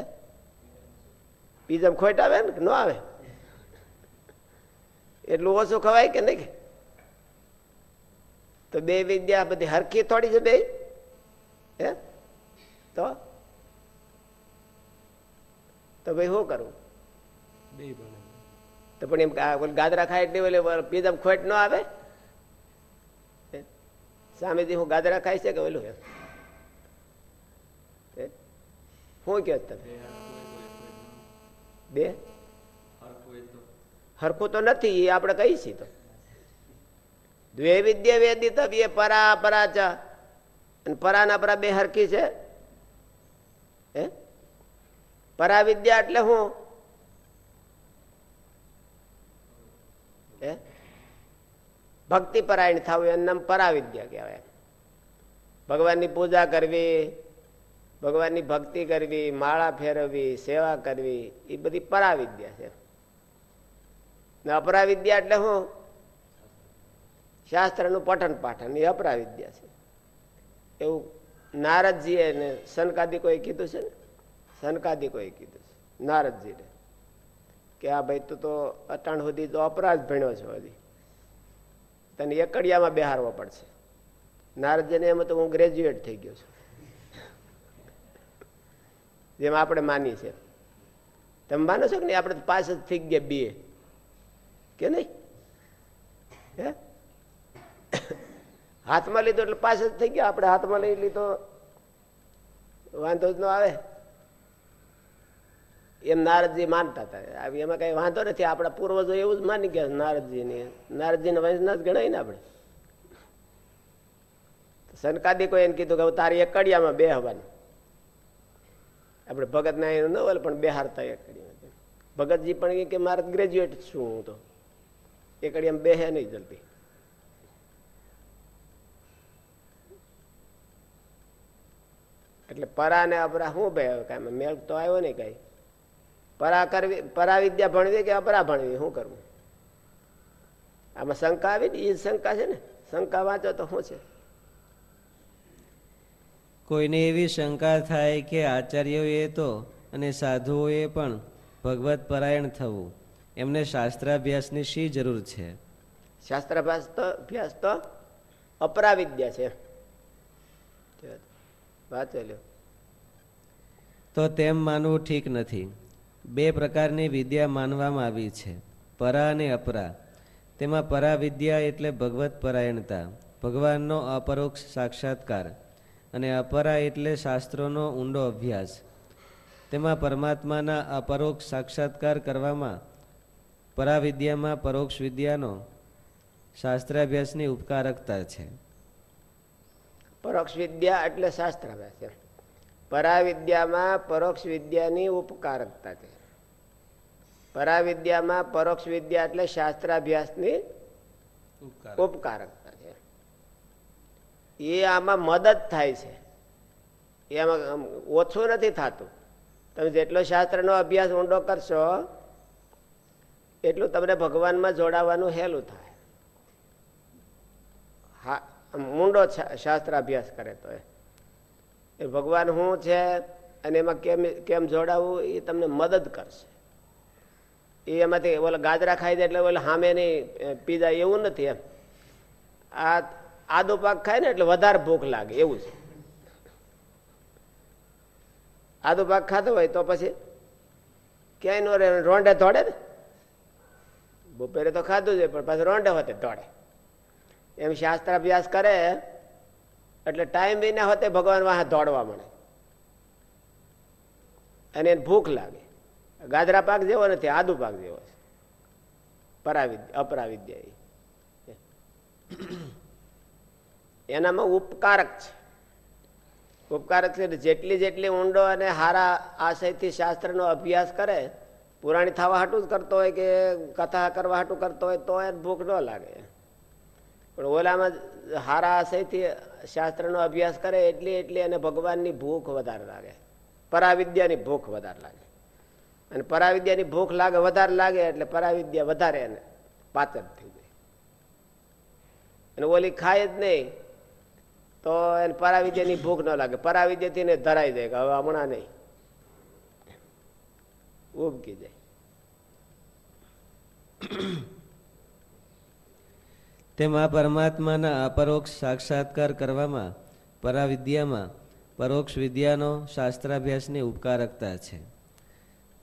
પીઝા ખોટ આવે ને ન આવે? એટલું ઓછું ખવાય કે નહીં? તો બે વિદ્યા બધી હરખી થોડી છે બે હે? તો? તો ભાઈ શું કરવું તો પણ એમ ગાદરા ખાય એટલે ઓલે પીઝા ખોટ ન આવે? સામેથી હું ગાદરા ખાય છે કે ઓલું શું કહો તમે? બે હરખું તો નથી એ આપણે કહી છીએ તો. દ્વે વિદ્ય વેદિત એ પરા પરા ચા અને પરાના પરા બે હરખી છે? હે? પરાવિદ્યા એટલે હે? ભક્તિ પરાયણ થવું એનું નામ પરાવિદ્યા કહેવાય. ભગવાનની પૂજા કરવી, ભગવાનની ભક્તિ કરવી, માળા ફેરવવી, સેવા કરવી, એ બધી પરાવિદ્યા છે. ને અપરાવિદ્યા એટલે શું શાસ્ત્રનું પઠન પાઠન, એ અપરાવિદ્યા છે. એવું નારદજીએ ને કોઈ કીધું છે ને? સનકાદી કોઈ કીધું છે. નારદજીને કે આ ભાઈ તું તો અટાણ સુધી તો અપરાધ ભણ્યો છો હજી તને એકડિયામાં બેહારવો પડશે. નારદજીને એમ તો હું ગ્રેજ્યુએટ થઈ ગયો છું. જેમ આપણે માની છે તમે માનો છો કે નહીં? આપણે પાસ જ થઈ ગયા બીએ કે નહીં? હે? હાથમાં લીધો એટલે પાસ જ થઈ ગયા. આપણે હાથમાં લઈ લીધો. વાંધો જ ન આવે. એમ નારદજી માનતા હતા. એમાં કઈ વાંધો નથી. આપણા પૂર્વજો એવું જ માની ગયા નારદજી ને નારદજી ને વંશના જ ગણાય ને આપણે. સનકાદી કોઈ એને કીધું કે તારી એકડિયામાં બે હવાનું આપણે ભગત ના ન હોય પણ બેહારતા એકડિયામાં. ભગતજી પણ કે મારે ગ્રેજ્યુએટ છું હું તો. એકડિયામાં બેહે નહીં જલ્દી. એટલે પરા ને અપરા શું બે કાંઈ મેળ તો આવ્યો નહીં કઈ. પરા કરવી પરાવિદ્યા ભણવી કે અપરા ભણવી શું કરવું આમાં શંકા આવી ને? એ શંકા છે ને? શંકા વાંચો તો શું છે? કોઈને એવી શંકા થાય કે આચાર્યોએ તો અને સાધુઓએ પણ ભગવત પરાયણ થવું. એમને શાસ્ત્રાભ્યાસની શી જરૂર છે? શાસ્ત્રાભ્યાસ તો અભ્યાસ તો અપરાવિદ્યા છે. વાંચો તો તેમ માનવું ઠીક નથી. બે પ્રકારની વિદ્યા માનવામાં આવી છે. પરા અને અપરા. તેમાં પરાવિદ્યા એટલે ભગવત પરાયણતા, ભગવાનનો અપરોક્ષ સાક્ષાત્કાર અને અપરા એટલે શાસ્ત્રોનો ઊંડો અભ્યાસ. તેમાં પરમાત્માના અપરોક્ષ સાક્ષાત્કાર કરવામાં પરાવિદ્યામાં પરોક્ષ વિદ્યાનો શાસ્ત્રાભ્યાસની ઉપકારકતા છે. પરોક્ષ વિદ્યા એટલે શાસ્ત્રાભ્યાસ પરાવિદ્યામાં પરોક્ષ વિદ્યાની ઉપકારકતા છે. પરાવિદ્યામાં પરોક્ષ વિદ્યા એટલે શાસ્ત્રાભ્યાસની ઉપકારકતા. છે. એ આમાં મદદ થાય છે. એમાં ઓછું નથી થતું. તમે જેટલો શાસ્ત્રનો અભ્યાસ ઊંડો કરશો એટલું તમને ભગવાનમાં જોડાવાનું હેલું થાય. હા ઊંડો શાસ્ત્ર અભ્યાસ કરે તો એ. ભગવાન શું છે અને એમાં કેમ કેમ જોડાવવું એ તમને મદદ કરશે. એ એમાંથી ઓલા ગાજરા ખાઈ જાય એટલે ઓલા સામે નહીં પી એવું નથી એમ. આ આદુ પાક ખાય ને એટલે વધારે ભૂખ લાગે, એવું છે. આદુ પાક ખાતો હોય તો પછી ક્યાંય નો રે રોંડે દોડે ને? બપોરે તો ખાધું છે પણ પાછું રોંડે હોતે દોડે એમ શાસ્ત્રાભ્યાસ કરે એટલે ટાઈમ વિના હોતે ભગવાન વાહ દોડવા મળે. અને એને ભૂખ લાગે. ગાજરા પાક જેવો નથી, આદુ પાક જેવો છે. પરાવિદ્યા, અપરાવિદ્યા એનામાં ઉપકારક છે. ઉપકારક છે જેટલી જેટલી ઊંડો અને હારા આશયથી શાસ્ત્રનો અભ્યાસ કરે, પુરાણી થવા હાટું જ કરતો હોય કે કથા કરવા હાટું કરતો હોય તો એને ભૂખ ન લાગે. પણ ઓલામાં હારા આશયથી શાસ્ત્રનો અભ્યાસ કરે એટલી એટલી એને ભગવાનની ભૂખ વધારે લાગે. પરાવિદ્યાની ભૂખ વધારે લાગે. અને પરાવિદ્યાની ભૂખ લાગે, વધારે લાગે એટલે પરાવિદ્યા વધારે એને પાચન થઈ જાય. અને ઓલી ખાય જ નહીં તો એને પરાવિદ્યાની ભૂખ ન લાગે. પરાવિદ્યાથી એને ધરાઈ જાય કે હવે હમણાં નહીં. ઉબકી જાય. તેમાં પરમાત્માના અપરોક્ષ સાક્ષાત્કાર કરવામાં પરાવિદ્યામાં પરોક્ષ વિદ્યાનો શાસ્ત્રાભ્યાસની ઉપકારકતા છે.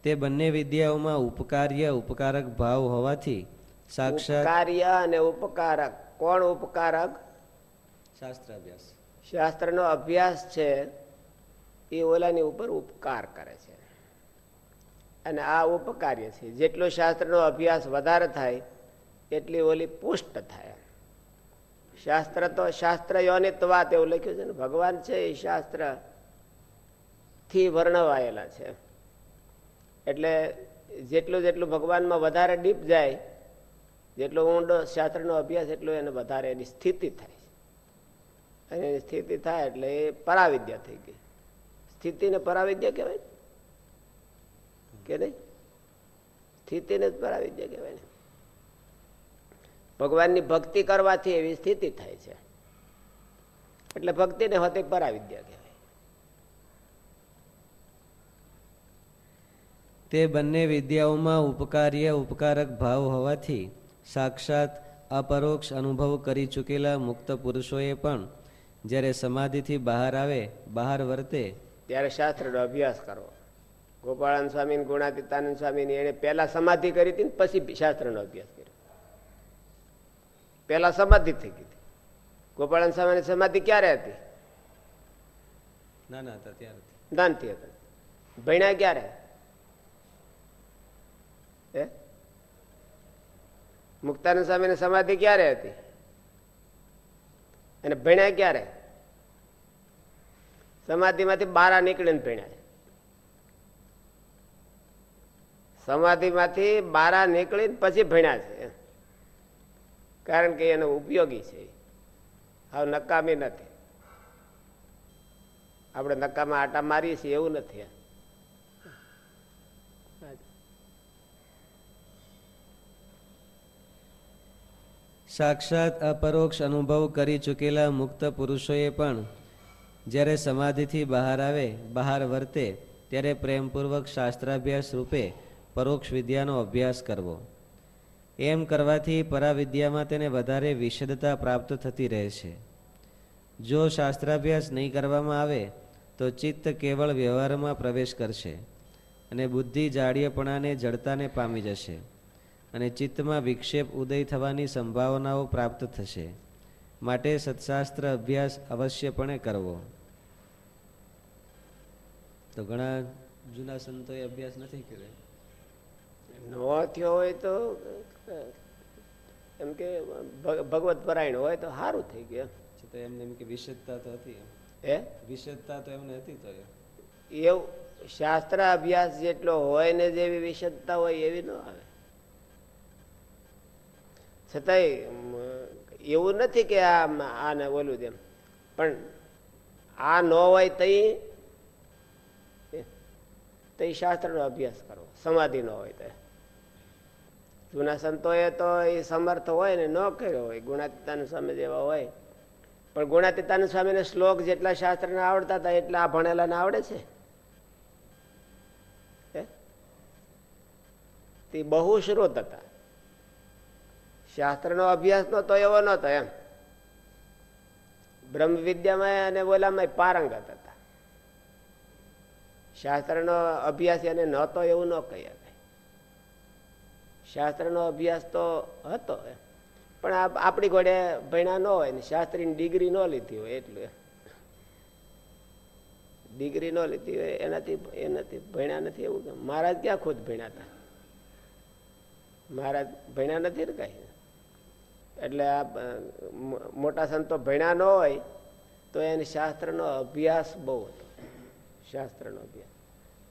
તે બંને વિદ્યાઓમાં ઉપકાર્ય ઉપકારક ભાવ હોવાથી સાક્ષાત કાર્ય અને ઉપકારક. કોણ ઉપકારક? શાસ્ત્રાભ્યાસ. શાસ્ત્રનો અભ્યાસ છે એ ઓલાની ઉપર ઉપકાર કરે છે. અને આ ઉપકાર્ય છે. જેટલો શાસ્ત્રનો અભ્યાસ વધારે થાય એટલી ઓલી પુષ્ટ થાય. શાસ્ત્ર તો શાસ્ત્ર યોનિત્વાત એવું લખ્યું છે ને, ભગવાન છે એ શાસ્ત્રથી વર્ણવાયેલા છે. એટલે જેટલું જેટલું ભગવાનમાં વધારે ડીપ જાય, જેટલો ઊંડો શાસ્ત્રનો અભ્યાસ, એટલો એને વધારે એની સ્થિતિ થાય અને એની સ્થિતિ થાય એટલે એ પરાવિદ્યા થઈ ગઈ. સ્થિતિને પરાવિદ્યા કહેવાય કે નહીં? સ્થિતિને જ પરાવિદ્યા કહેવાય ને? ભગવાનની ભક્તિ કરવાથી એવી સ્થિતિ થાય છે. એટલે ભક્તિને હોતે પરાવિદ્યા કહેવાય. તે બંને વિદ્યાઓમાં ઉપકાર્ય ઉપકારક ભાવ હોવાથી સાક્ષાત અપરોક્ષ અનુભવ કરી ચૂકેલા મુક્ત પુરુષોએ પણ જ્યારે સમાધિથી બહાર આવે બહાર વર્તે ત્યારે શાસ્ત્રનો અભ્યાસ કરવો. ગોપાળાન સ્વામી ગુણાતીતાનંદ સ્વામી એને પહેલા સમાધિ કરી હતી ને પછી શાસ્ત્રનો અભ્યાસ કર્યો. પહેલા સમાધિ થઈ ગઈ હતી. સામે સ્વામીની સમાધિ ક્યારે હતી? ના ના હતા ત્યારે દાનથી હતા. ભણ્યા ક્યારે? હે? મુક્તાનંદ સ્વામીની સમાધિ ક્યારે હતી? અને ભણ્યા ક્યારે? સમાધિમાંથી બારા નીકળીને ભણ્યા. સમાધિમાંથી બારા નીકળીને પછી ભણ્યા છે. કારણ કે એનો ઉપયોગી છે. હવે નકામી નથી. આપણે નકામાં આટા મારીએ છીએ એવું નથી સાક્ષાત અપરોક્ષ અનુભવ કરી ચૂકેલા મુક્ત પુરુષોએ પણ જ્યારે સમાધિથી બહાર આવે, બહાર વર્તે, ત્યારે પ્રેમપૂર્વક શાસ્ત્રાભ્યાસ રૂપે પરોક્ષ વિદ્યાનો અભ્યાસ કરવો. એમ કરવાથી પરાવિદ્યામાં તેને વધારે વિશદતા પ્રાપ્ત થતી રહે છે. જો શાસ્ત્રાભ્યાસ નહીં કરવામાં આવે, તો ચિત્ત કેવળ વ્યવહારમાં પ્રવેશ કરશે અને બુદ્ધિ જાડીયપણાને જડતાને પામી જશે અને ચિત્તમાં વિક્ષેપ ઉદય થવાની સંભાવનાઓ પ્રાપ્ત થશે. માટે સત્શાસ્ત્ર અભ્યાસ અવશ્યપણે કરવો. તો ઘણા જૂના સંતોએ અભ્યાસ નથી કર્યો? નવા થયો હોય તો એમ કે ભગવત પરાયણ હોય તો સારું થઈ ગયું એમને એમ કે વિશેષતા તો હતી એ વિશેષતા તો એમને હતી તો એવું શાસ્ત્ર અભ્યાસ જેટલો હોય ને જેવી વિશેષતા હોય એવી ન આવે. છતાંય એવું નથી કે આ આને બોલું તેમ પણ આ ન હોય તઈ તઈ શાસ્ત્રનો અભ્યાસ કરવો. સમાધિ ન હોય તો જૂના સંતોએ તો એ સમર્થ હોય ને ન કર્યો હોય. ગુણાતીતાનંદ સ્વામી જેવા હોય. પણ ગુણાતીતાનંદ સ્વામીને શ્લોક જેટલા શાસ્ત્રને આવડતા હતા, એટલા આ ભણેલાને આવડે છે. તે બહુ શ્રોત હતા. શાસ્ત્રનો અભ્યાસ તો એવો નતો એમ. બ્રહ્મ વિદ્યામાં અને બોલામાં પારંગત હતા. શાસ્ત્રનો અભ્યાસ એને નહોતો, એવું ન કહી શાસ્ત્રનો અભ્યાસ તો હતો પણ આપણી ઘોડે ભણ્યા ન હોય ને, શાસ્ત્રીની ડિગ્રી ન લીધી હોય એટલું. ડિગ્રી ન લીધી હોય, એનાથી એનાથી ભણ્યા નથી એવું મહારાજ ક્યાં ખુદ ભણ્યા હતા મહારાજ ભણ્યા નથી ને કાંઈ? એટલે આ મોટા સંતો ભણ્યા ન હોય, તો એને શાસ્ત્રનો અભ્યાસ બહુ હતો. શાસ્ત્રનો અભ્યાસ.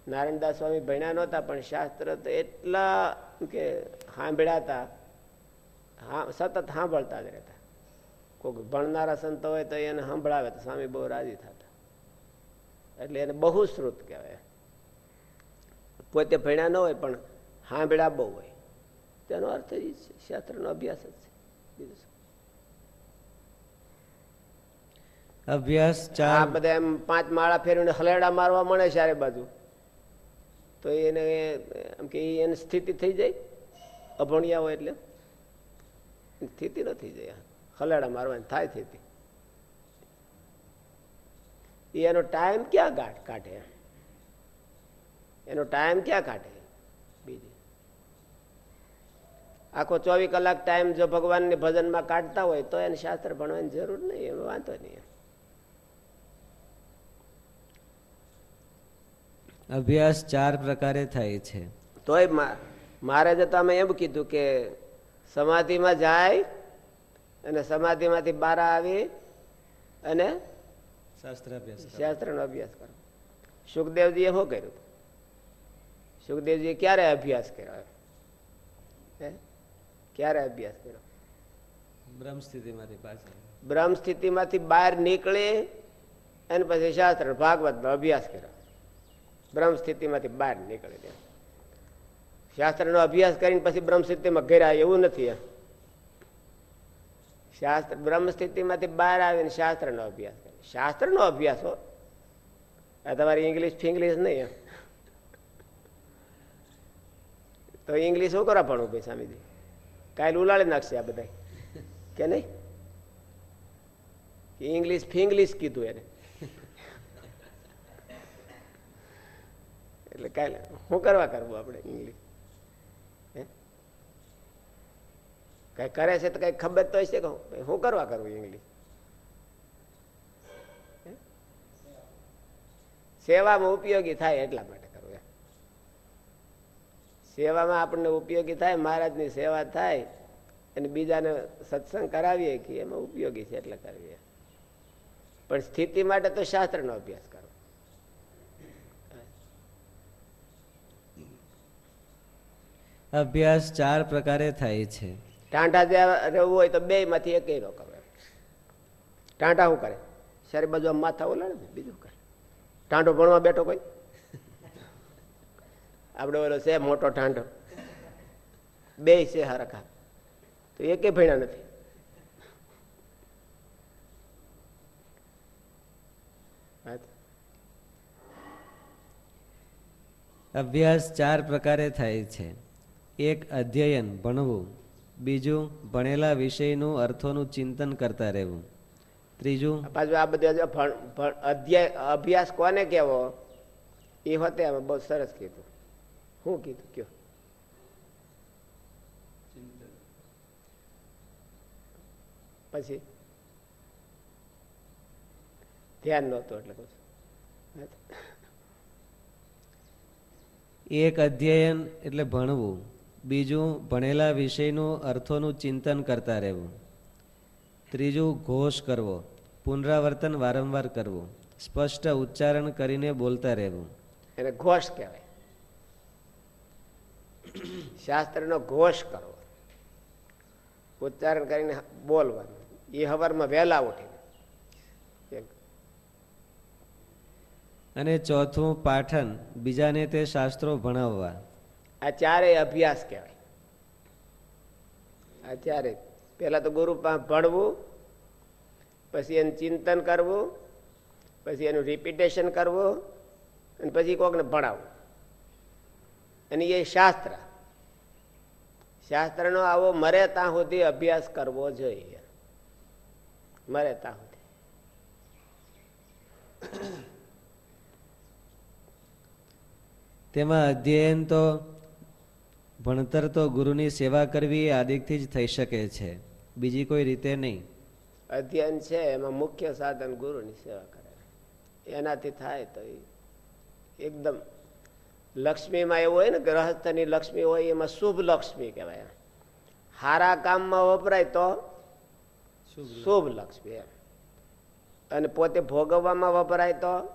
નારાયણદાસ સ્વામી ભણ્યા નહોતા, પણ શાસ્ત્ર તો એટલા કે સાંભળ્યા હા સતત સાંભળતા જ રહેતા. કોઈક ભણનારા સંતો હોય તો એને સાંભળાવે તો સ્વામી બહુ રાજી થતા. એટલે એને બહુ શ્રુત કહેવાય. પોતે ભણ્યા ન હોય પણ સાંભળ્યા બહુ હોય. તેનો અર્થ એ છે શાસ્ત્રનો અભ્યાસ જ છે. બીજું અભ્યાસ આ બધા એમ પાંચ માળા ફેરવીને હલેડા મારવા મળે ચારે બાજુ. તો એને, એમ કે એને સ્થિતિ થઈ જાય. અભણિયા હોય એટલે. સ્થિતિ ન થઈ જાય. હલાડા મારવાની થાય સ્થિતિ એનો ટાઈમ ક્યાં ગાઢ કાઢે? એનો ટાઈમ ક્યાં કાઢે? બીજી. આખો ચોવીસ કલાક ટાઈમ જો ભગવાનને ભજનમાં કાઢતા હોય તો એને શાસ્ત્ર ભણવાની જરૂર નહીં, એમાં વાંધો નહીં. અભ્યાસ ચાર પ્રકારે થાય છે. તોય મહારાજે તો અમે એમ કીધું કે સમાધિમાં જાય અને સમાધિમાંથી બહાર આવી અને શાસ્ત્રનો અભ્યાસ કરો. સુખદેવજીએ શું કર્યું? સુખદેવજીએ ક્યારે અભ્યાસ કર્યો? હે? ક્યારે અભ્યાસ કર્યો? બ્રહ્મ સ્થિતિમાંથી પાછળ બ્રહ્મ સ્થિતિમાંથી બહાર નીકળી અને પછી શાસ્ત્ર ભાગવતનો અભ્યાસ કર્યો. બ્રહ્મ સ્થિતિમાંથી બહાર નીકળી દે શાસ્ત્રનો અભ્યાસ કરીને પછી બ્રહ્મ સ્થિતિમાં ઘેરા એવું નથી. શાસ્ત્ર બ્રહ્મ સ્થિતિમાંથી બહાર આવીને શાસ્ત્રનો અભ્યાસ કરે. શાસ્ત્રનો અભ્યાસ હો. આ તમારી ઇંગ્લિશ ફિંગ્લિશ નહીં તો ઇંગ્લિશ શું કરવા પણ ભાઈ સ્વામીજી? કાલે ઉલાળી નાખશે આ બધા કે નહીં? ઇંગ્લિશ ફિંગ્લિશ કીધું એને. એટલે કાલે શું કરવા કરવું આપણે ઇંગ્લિશ કઈ કરે છે તો કઈ ખબર તો હશે કે શું કરવા કરવું ઇંગ્લિશ સેવામાં ઉપયોગી થાય એટલા માટે કરવું સેવામાં આપણને ઉપયોગી થાય, મહારાજની સેવા થાય, અને બીજાને સત્સંગ કરાવીએ કે એમાં ઉપયોગી છે એટલે કરવીએ પણ સ્થિતિ માટે તો શાસ્ત્રનો અભ્યાસ કરો. અભ્યાસ ચાર પ્રકારે થાય છે. ટાંટા જ્યાં રહેવું હોય તો બે માંથી એક નો કરે. ટાંટા શું કરે? સારી બાજુ આમ માથા ઓલાડે ને બીજું કરે? ટાંટો ભણવા બેઠો કોઈ? આપણે ઓલો છે મોટો ટાંટો. બે છે હરખા. તો એકે ભણ્યા નથી. અભ્યાસ ચાર પ્રકારે થાય છે. એક અધ્યયન ભણવું બીજું ભણેલા વિષયનું અર્થોનું ચિંતન કરતા રહેવું. ત્રીજું પાછું આ બધું અધ્યાય અભ્યાસ કોને કેવો એ હોતે બહુ સરસ કીધું. શું કીધું? કયો? પછી? ધ્યાન નહોતું એટલે કહું એક અધ્યયન એટલે ભણવું. બીજું ભણેલા વિષયનું અર્થોનું ચિંતન કરતા રહેવું. ત્રીજું ઘોષ કરવો. પુનરાવર્તન વારંવાર કરવું. સ્પષ્ટ ઉચ્ચારણ કરીને બોલતા રહેવું. એને ઘોષ કહેવાય. શાસ્ત્રનો ઘોષ કરવો. ઉચ્ચારણ કરીને બોલવાનું. એ હવારમાં વહેલા ઉઠીને. અને ચોથું પાઠન. બીજાને તે શાસ્ત્રો ભણાવવા. આ ચારેય અભ્યાસ કહેવાય. આ ચારે પહેલા તો ગુરુ ભણવું, પછી એનું ચિંતન કરવું, પછી એનું રિપીટેશન કરવું, અને પછી કોકને ભણાવવું. અને એ શાસ્ત્ર. શાસ્ત્રનો આવો મરે ત્યાં સુધી અભ્યાસ કરવો જોઈએ. મરે ત્યાં સુધી. તેમાં અધ્યયન તો ભણતર તો ગુરુની સેવા કરવી એ આદિકથી જ થઈ શકે છે. બીજી કોઈ રીતે નહીં. અધ્યયન છે એમાં મુખ્ય સાધન ગુરુની સેવા કરે. એનાથી થાય તો એકદમ લક્ષ્મીમાં એવું હોય ને ગ્રહસ્થની લક્ષ્મી હોય એમાં શુભ લક્ષ્મી કહેવાય હારા કામમાં વપરાય તો શુભ લક્ષ્મી. અને પોતે ભોગવવામાં વપરાય તો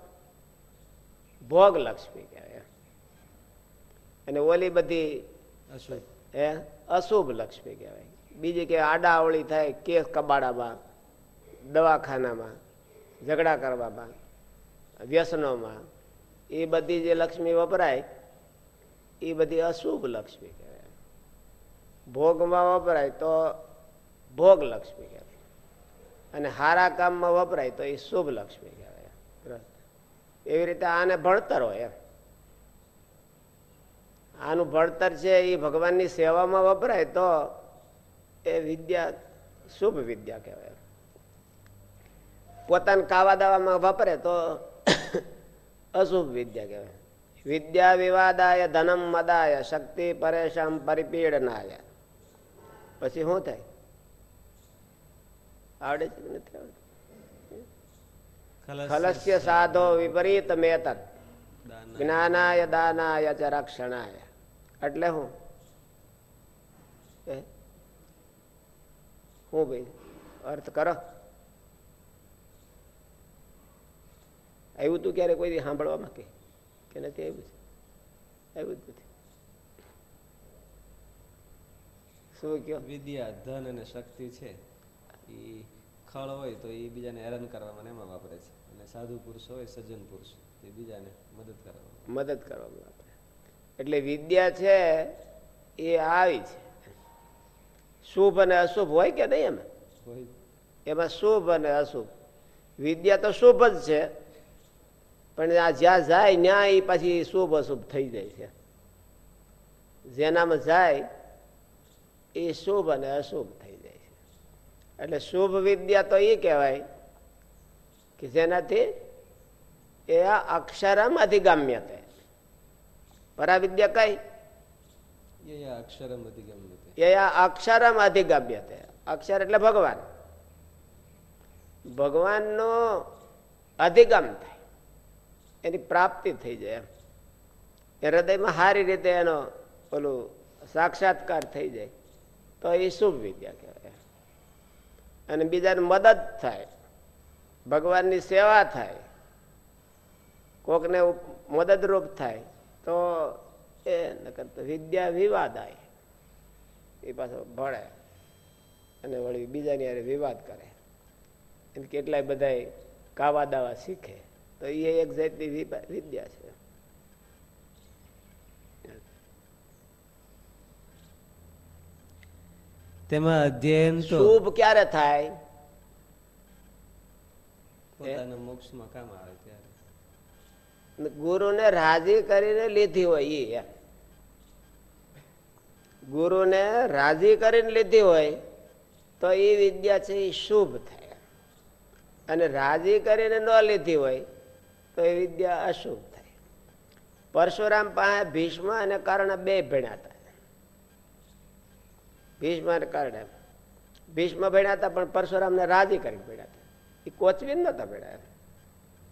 ભોગ લક્ષ્મી કહેવાય અને ઓલી બધી હે? અશુભ લક્ષ્મી કહેવાય. બીજી કે આડાવળી થાય, કેસ કબાડામાં, દવાખાનામાં, ઝઘડા કરવામાં, વ્યસનોમાં, એ બધી જે લક્ષ્મી વપરાય, એ બધી અશુભ લક્ષ્મી કહેવાય. ભોગમાં વપરાય તો ભોગ લક્ષ્મી કહેવાય. અને હારા કામમાં વપરાય તો એ શુભ લક્ષ્મી કહેવાય. એવી રીતે આને ભણતર હોય એમ. આનું ભણતર છે એ ભગવાનની સેવામાં વપરાય તો એ વિદ્યા શુભ વિદ્યા કહેવાય. પોતાના કાવા દાવામાં વપરે તો અશુભ વિદ્યા કહેવાય. વિદ્યા વિવાદાય ધનમ મદાય શક્તિ પરેશાન પરિપીડનાય. પછી શું થાય? આવડે છે નથી આવડે ખલસ્ય સાધો વિપરીત મેતત. જ્ઞાનાય દાનાય ચ રક્ષણાય. એટલે હું? હું? ભાઈ? અર્થ કરો. આવ્યું તું ક્યારે કોઈ સાંભળવામાં કે? નથી આવ્યું છે? આવ્યું જ નથી. શું કયો? વિદ્યા ધન અને શક્તિ છે. એ ખળ હોય તો એ બીજાને હેરાન કરવામાં એમાં વાપરે છે. અને સાધુ પુરુષ હોય સજ્જન પુરુષ એ બીજાને મદદ કરવામાં. મદદ કરવામાં. એટલે વિદ્યા છે એ આવી છે. શુભ અને અશુભ હોય કે નહીં એમાં? એમાં શુભ અને અશુભ. વિદ્યા તો શુભ જ છે પણ આ જ્યાં જાય ત્યાં એ પાછી શુભ અશુભ થઈ જાય છે. જેનામાં જાય એ શુભ અને અશુભ થઈ જાય છે. એટલે શુભ વિદ્યા તો એ કહેવાય કે જેનાથી એ અક્ષરમ અધિગામ્ય થાય. પરાવિદ્યા કઈ? અક્ષરમ અધિગમ્ય અક્ષર એટલે ભગવાન. ભગવાનનો અધિગમ થાય. એની પ્રાપ્તિ થઈ જાય એ હૃદયમાં સારી રીતે એનો ઓલું સાક્ષાત્કાર થઈ જાય. તો એ શુભ વિદ્યા કહેવાય અને બીજાને મદદ થાય. ભગવાનની સેવા થાય. કોકને મદદરૂપ થાય. તો એ નકર તો વિદ્યા વિવાદાય એ પાછો ભળે અને વળી બીજાની યારે વિવાદ કરે. એને કેટલાય બધાય કાવા દાવા શીખે. તો એ એક જાતની વિદ્યા છે. તેમાં અધ્યયન શુભ ક્યારે થાય? પોતાના મોક્ષમાં કામ આવે ત્યારે. ગુરુને રાજી કરીને લીધી હોય એ. ગુરુને રાજી કરીને લીધી હોય તો એ વિદ્યા છે એ શુભ થાય. અને રાજી કરીને ન લીધી હોય તો એ વિદ્યા અશુભ થાય. પરશુરામ પાસે ભીષ્મ અને કર્ણ બે ભણ્યા હતા. ભીષ્મ અને કર્ણ ભીષ્મ ભણ્યા હતા પણ પરશુરામને રાજી કરીને ભણ્યા હતા. એ કોચવીન નતા ભણ્યા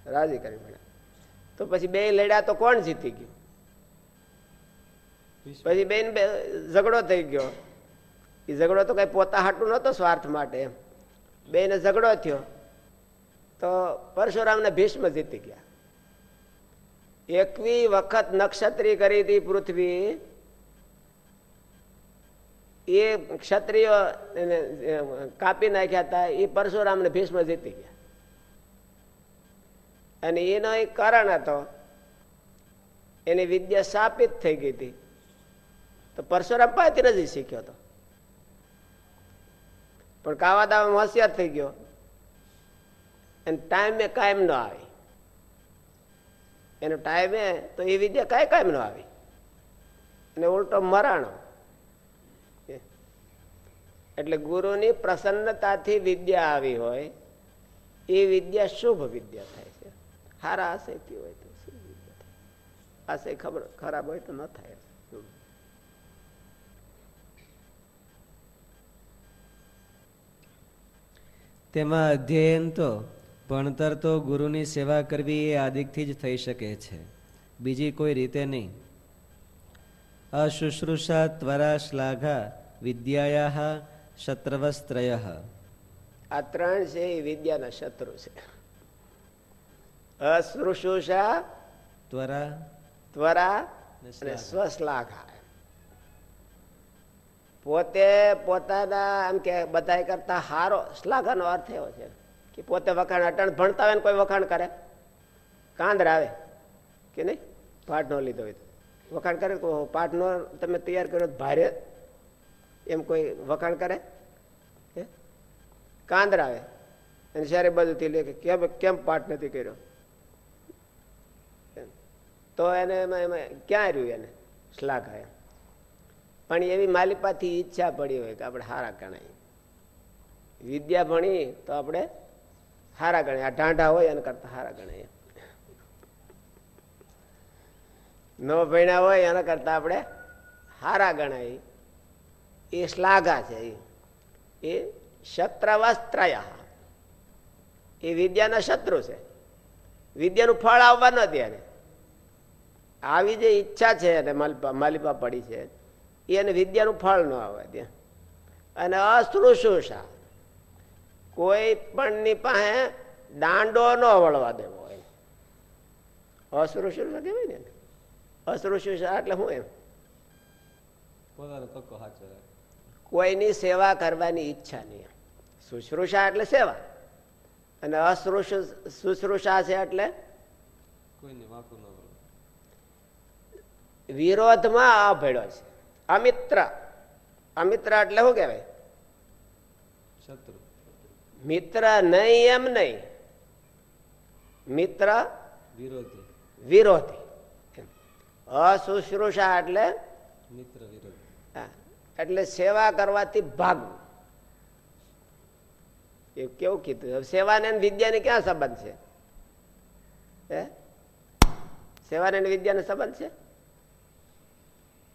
રાજી કરીને ભણ્યા તો પછી બે લડ્યા તો કોણ જીતી ગયું? પછી બેન બે ઝઘડો થઈ ગયો. એ ઝઘડો તો કઈ પોતા હાટું નતો સ્વાર્થ માટે એમ. બેને ઝઘડો થયો. તો પરશુરામને ભીષ્મ જીતી ગયા. એકવી વખત નક્ષત્રી કરી હતી પૃથ્વી. એ ક્ષત્રિયો કાપી નાખ્યા હતા એ પરશુરામને ભીષ્મ જીતી ગયા. અને એનો એક કારણ હતો. એની વિદ્યા સ્થાપિત થઈ ગઈ હતી. તો પરશુરામ પાસેથી નથી શીખ્યો હતો. પણ કાવાદામાં હોશિયાર થઈ ગયો. અને ટાઈમે કાયમ ન આવી. એનો ટાઈમે તો એ વિદ્યા કાંઈ કાયમ ન આવી. અને ઉલટો મરાણો. એટલે ગુરુની પ્રસન્નતાથી વિદ્યા આવી હોય, એ વિદ્યા શુભ વિદ્યા થાય સારા આશયથી હોય તો આશય ખબર ખરાબ હોય તો ન થાય. તેમાં અધ્યયન તો ભણતર તો ગુરુની સેવા કરવી એ આદિકથી જ થઈ શકે છે. બીજી કોઈ રીતે નહીં. અશુશ્રુષા ત્વરા શ્લાઘા વિદ્યાયા શત્રવસ્ત્રય. આ ત્રણ છે એ વિદ્યાના શત્રુ છે. અશ્રુષુષા ત્વરા ત્વરા અને શ્લાઘા. સ્વશ્લાઘા પોતે પોતાના એમ કે બધા કરતા હારો શ્લાઘાનો અર્થ એવો છે કે પોતે વખાણ અટણ ભણતા હોય ને કોઈ વખાણ કરે. કાંદર આવે કે નહીં? પાઠ નો લીધો હોય વખાણ કરે તો પાઠ નો તમે તૈયાર કર્યો ભારે એમ કોઈ વખાણ કરે? કાંદર આવે અને સારી બાજુથી લે કે કેમ કેમ પાઠ નથી કર્યો? તો એને એમાં એમાં ક્યાં રહ્યું એને? શ્લાઘા એમ. પણ એવી માલિપાથી ઈચ્છા પડી હોય કે આપણે હારા ગણાય. વિદ્યા ભણી તો આપણે હારા ગણાય. આ ઢાંઢા હોય એના કરતા હારા ગણાય ન ભણ્યા હોય એના કરતા આપણે હારા ગણાય. એ શ્લાઘા છે એ. શત્રવસ્ત્રયા. એ વિદ્યાના શત્રુ છે. વિદ્યાનું ફળ આવવા ન દે આવી જે ઈચ્છા છે એને માલિપા પડી છે એ એને વિદ્યાનું ફળ ન આવવા ત્યાં. અને અશ્રુશુષા કોઈ પણની પાસે દાંડો ન વળવા દેવો હોય. અશ્રુશુષા કહેવાય ને? એને. એટલે શું એમ. કોઈની સેવા કરવાની ઈચ્છા નહીં. શુશ્રુષા એટલે સેવા. અને અશ્રુષ શુશ્રુષા છે એટલે? કોઈને વાંકું વિરોધમાં આ ભેળો છે. અમિત્ર. અમિત્ર એટલે શું કહેવાય? શત્રુ. મિત્ર નહીં એમ નહીં. મિત્ર વિરોધી. વિરોધી. અશુશ્રુષા એટલે? મિત્ર વિરોધી. એટલે સેવા કરવાથી ભાગવું. એ કેવું કીધું? સેવાને વિદ્યાને ક્યાં સંબંધ છે? સેવાને વિદ્યા વિદ્યાને સંબંધ છે?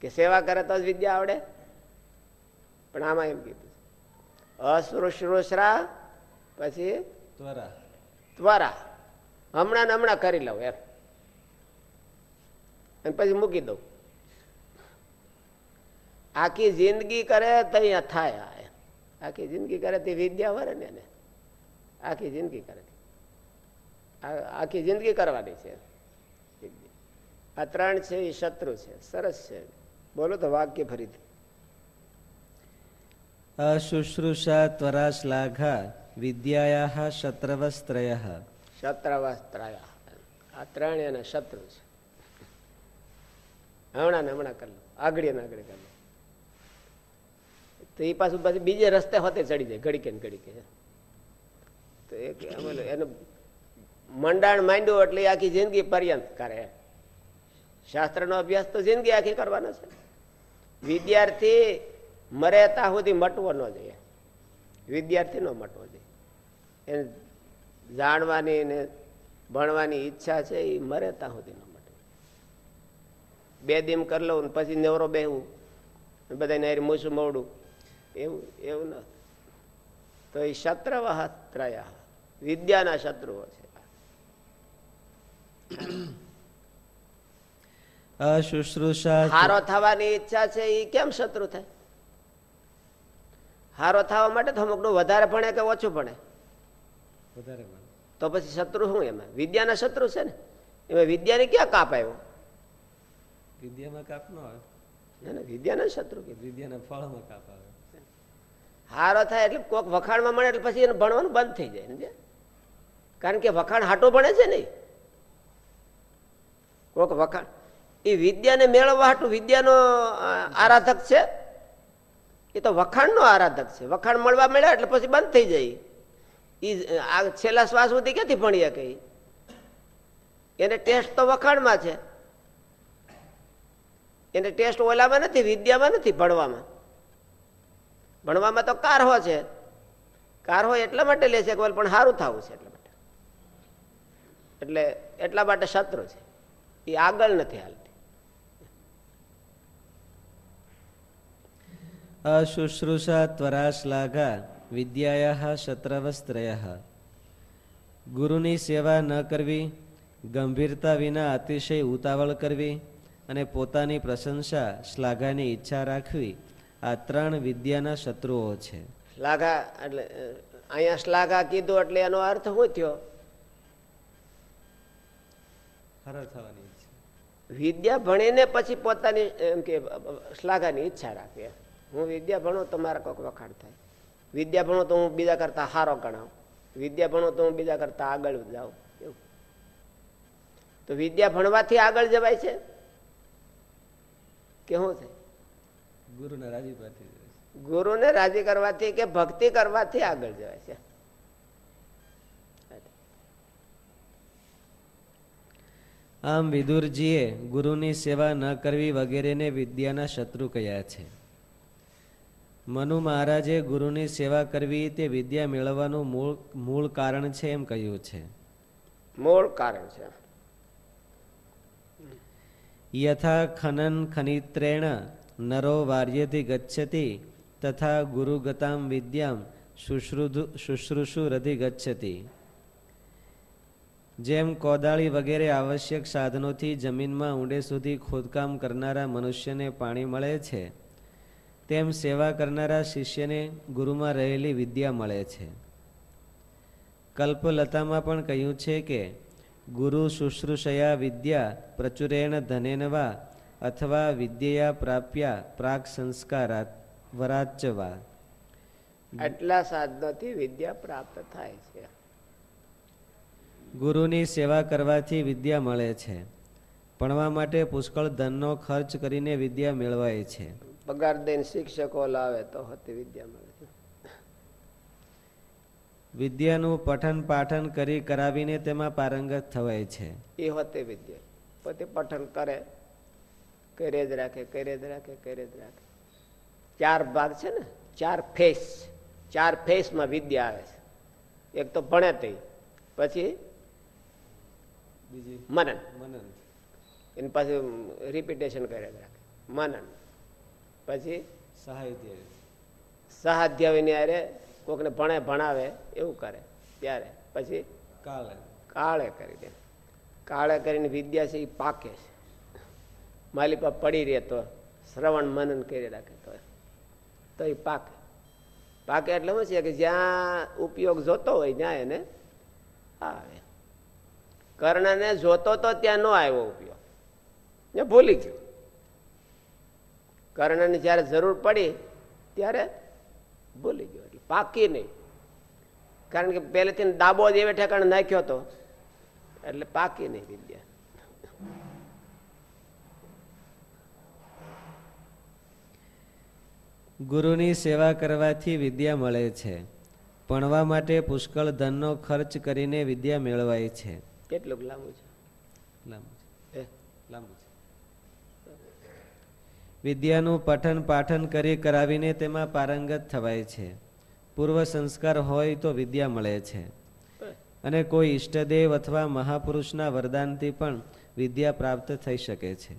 કે સેવા કરે તો જ વિદ્યા આવડે? પણ આમાં એમ કીધું અશુશ્રૂષરા પછી ત્વરા. ત્વરા. હમણાં ને હમણાં કરી લઉં એમ. અને પછી મૂકી દઉં. આખી જિંદગી કરે તો અહીંયા થાય આખી જિંદગી કરે તે વિદ્યા વરે ને એને. આખી જિંદગી કરે. આખી જિંદગી કરવાની છે. આ ત્રણ છે એ શત્રુ છે. સરસ છે. બોલો તો વાક્ય ફરીથી. અશુશ્રુષા ત્વરા શ્લાઘા વિદ્યાયા શત્રવસ્ત્રય. શત્રવસ્ત્રય. આ ત્રણ એના શત્રુ છે. હમણાં ને હમણાં કરી લો. આગળ ને આગળ કરી લો. તો એ પાછું પાછું બીજે રસ્તે હોતે ચડી જાય ઘડીકે ને ઘડીકે. તો એ બોલો એનું મંડાણ માંડ્યું એટલે આખી જિંદગી પર્યંત કરે. શાસ્ત્રનો અભ્યાસ તો જિંદગી આખી કરવાનો છે. વિદ્યાર્થી મરે ત્યાં સુધી મટવો ન જોઈએ. વિદ્યાર્થી નો મટવો જોઈએ. એને જાણવાની ને ભણવાની ઈચ્છા છે એ મરે ત્યાં સુધી ન મટે. બે દિન કરી લઉં પછી નેવરો બેહવું બધાને ને મૂછું મોડું. એવું એવું ન તો એ શત્રવહ ત્રયા વિદ્યાના શત્રુઓ છે. અશુશ્રૂષા હારો થવાની ઈચ્છા છે એ કેમ શત્રુ થાય? હારો થવા માટે તો અમુકનું વધારે ભણે કે ઓછું ભણે? વધારે ભણે. તો પછી શત્રુ શું એમાં? વિદ્યાના શત્રુ છે ને? એમાં વિદ્યાને ક્યાં કાપ આવ્યો? વિદ્યામાં કાપ ન આવે. વિદ્યાના શત્રુ કે? વિદ્યાના ફળમાં કાપ આવે. હારો થાય એટલે કોક વખાણમાં મળે એટલે પછી એને ભણવાનું બંધ થઈ જાય ને કારણ કે વખાણ હાટો ભણે છે નહીં કોક વખાણ એ વિદ્યાને મેળવવા હાટું વિદ્યાનો આરાધક છે? એ તો વખાણનો આરાધક છે. વખાણ મળવા મળ્યા એટલે પછી બંધ થઈ જાય. એ આ છેલ્લા શ્વાસ સુધી ક્યાંથી ભણી કઈ એને ટેસ્ટ તો વખાણમાં છે. એને ટેસ્ટ ઓલામાં નથી, વિદ્યામાં નથી, ભણવામાં. ભણવામાં તો કારહો છે. કારહો એટલા માટે લે છે કે પણ સારું થવું છે એટલા માટે. એટલે એટલા માટે શત્રુ છે. એ આગળ નથી હાલતી. અશુશ્રૂષા ત્વરા શ્લાઘા વિદ્યાયા શત્રવસ્ત્રય ગુરુની સેવા ન કરવી ગંભીરતા વિના અતિશય ઉતાવળ કરવી અને પોતાની પ્રશંસા શ્લાઘાની ઈચ્છા રાખવી આ ત્રણ વિદ્યાના શત્રુઓ છે. શ્લાઘા એટલે અહીંયા શ્લાઘા કીધું એટલે એનો અર્થ શું થયો? સરળ થવાની વિદ્યા ભણીને પછી પોતાની એમ કે શ્લાઘાની ઈચ્છા રાખે. હું વિદ્યા ભણું તો મારા કોઈક વખાણ થાય. વિદ્યા ભણું તો હું બીજા કરતા હારો ગણાવ. વિદ્યા ભણું તો હું બીજા કરતા આગળ જાઉં. એવું. તો વિદ્યા ભણવાથી આગળ જવાય છે? કે શું છે ગુરુને રાજી કરવાથી ગુરુને રાજી કરવાથી કે ભક્તિ કરવાથી આગળ જવાય છે? આમ વિદુરજીએ ગુરુની સેવા ન કરવી વગેરેને વિદ્યાના શત્રુ કહ્યા છે. મનુ મહારાજે ગુરુની સેવા કરવી તે વિદ્યા મેળવવાનું મૂળ મૂળ કારણ છે એમ કહ્યું છે. મૂળ કારણ છે. યથા ખનન ખનિત્રેણ નરો વાર્યથી ગચ્છતિ તથા ગુરુગતામ વિદ્યામ શુશ્રુષુરધિ ગચ્છતિ. જેમ કોદાળી વગેરે આવશ્યક સાધનોથી જમીનમાં ઊંડે સુધી ખોદકામ કરનારા મનુષ્યને પાણી મળે છે તેમ સેવા કરનારા શિષ્યને ગુરુમાં રહેલી વિદ્યા મળે છે. કલ્પલતામાં પણ કહ્યું છે કે ગુરુ શુશ્રુષયા વિદ્યા પ્રચુરેણ ધનેનવા અથવા વિદ્યયા પ્રાપ્યા પ્રાક સંસ્કારાત વરાચવા આટલા સાધનોથી વિદ્યા પ્રાપ્ત થાય છે. ગુરુની સેવા કરવાથી વિદ્યા મળે છે. ભણવા માટે પુષ્કળ ધનનો ખર્ચ કરીને વિદ્યા મેળવાય છે. પગાર દઈને શિક્ષકો લાવે તો હતી વિદ્યા મળે વિદ્યાનું પઠન પાઠન કરી કરાવીને તેમાં પારંગત થવાય છે. એ હોતી વિદ્યા. પોતે પઠન કરે કરે જ રાખે કરે જ રાખે કરે જ રાખે. ચાર ભાગ છે ને ચાર ફેસ ચાર ફેસમાં વિદ્યા આવે છે. એક તો ભણે તે પછી બીજી મનન. મનન. એની પાછું રિપીટેશન કરે જ રાખે. મનન. પછી સાહિત્ય સહાધ્યાયની આરે કોકને ભણે ભણાવે એવું કરે ત્યારે. પછી કાળે. કાળે કરી દે. કાળે કરીને વિદ્યા છે એ પાકે છે. માલિપા પડી રહે તો શ્રવણ મનન કરી રાખે તો. તો એ પાકે. પાકે એટલે શું છે કે જ્યાં ઉપયોગ જોતો હોય ત્યાં એને આવે. કર્ણને જોતો તો ત્યાં ન આવ્યો ઉપયોગ. ને ભૂલી ગયો. કર્ણને જ્યારે જરૂર પડી ત્યારે ભૂલી ગયો એટલે પાકી નહીં. કારણ કે પહેલેથી દાબો જ એવે ઠેકાણે નાખ્યો હતો એટલે પાકી નહીં વિદ્યા. ગુરુની સેવા કરવાથી વિદ્યા મળે છે ભણવા માટે પુષ્કળ ધનનો ખર્ચ કરીને વિદ્યા મેળવાય છે. કેટલુંક લાંબુ છે? લાંબુ છે. લાંબુ છે. વિદ્યાનું પઠન પાઠન કરી કરાવીને તેમાં પારંગત થવાય છે પૂર્વ સંસ્કાર હોય તો વિદ્યા મળે છે અને કોઈ ઈષ્ટદેવ અથવા મહાપુરુષના વરદાનથી પણ વિદ્યા પ્રાપ્ત થઈ શકે છે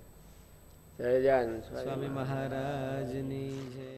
સ્વામી મહારાજની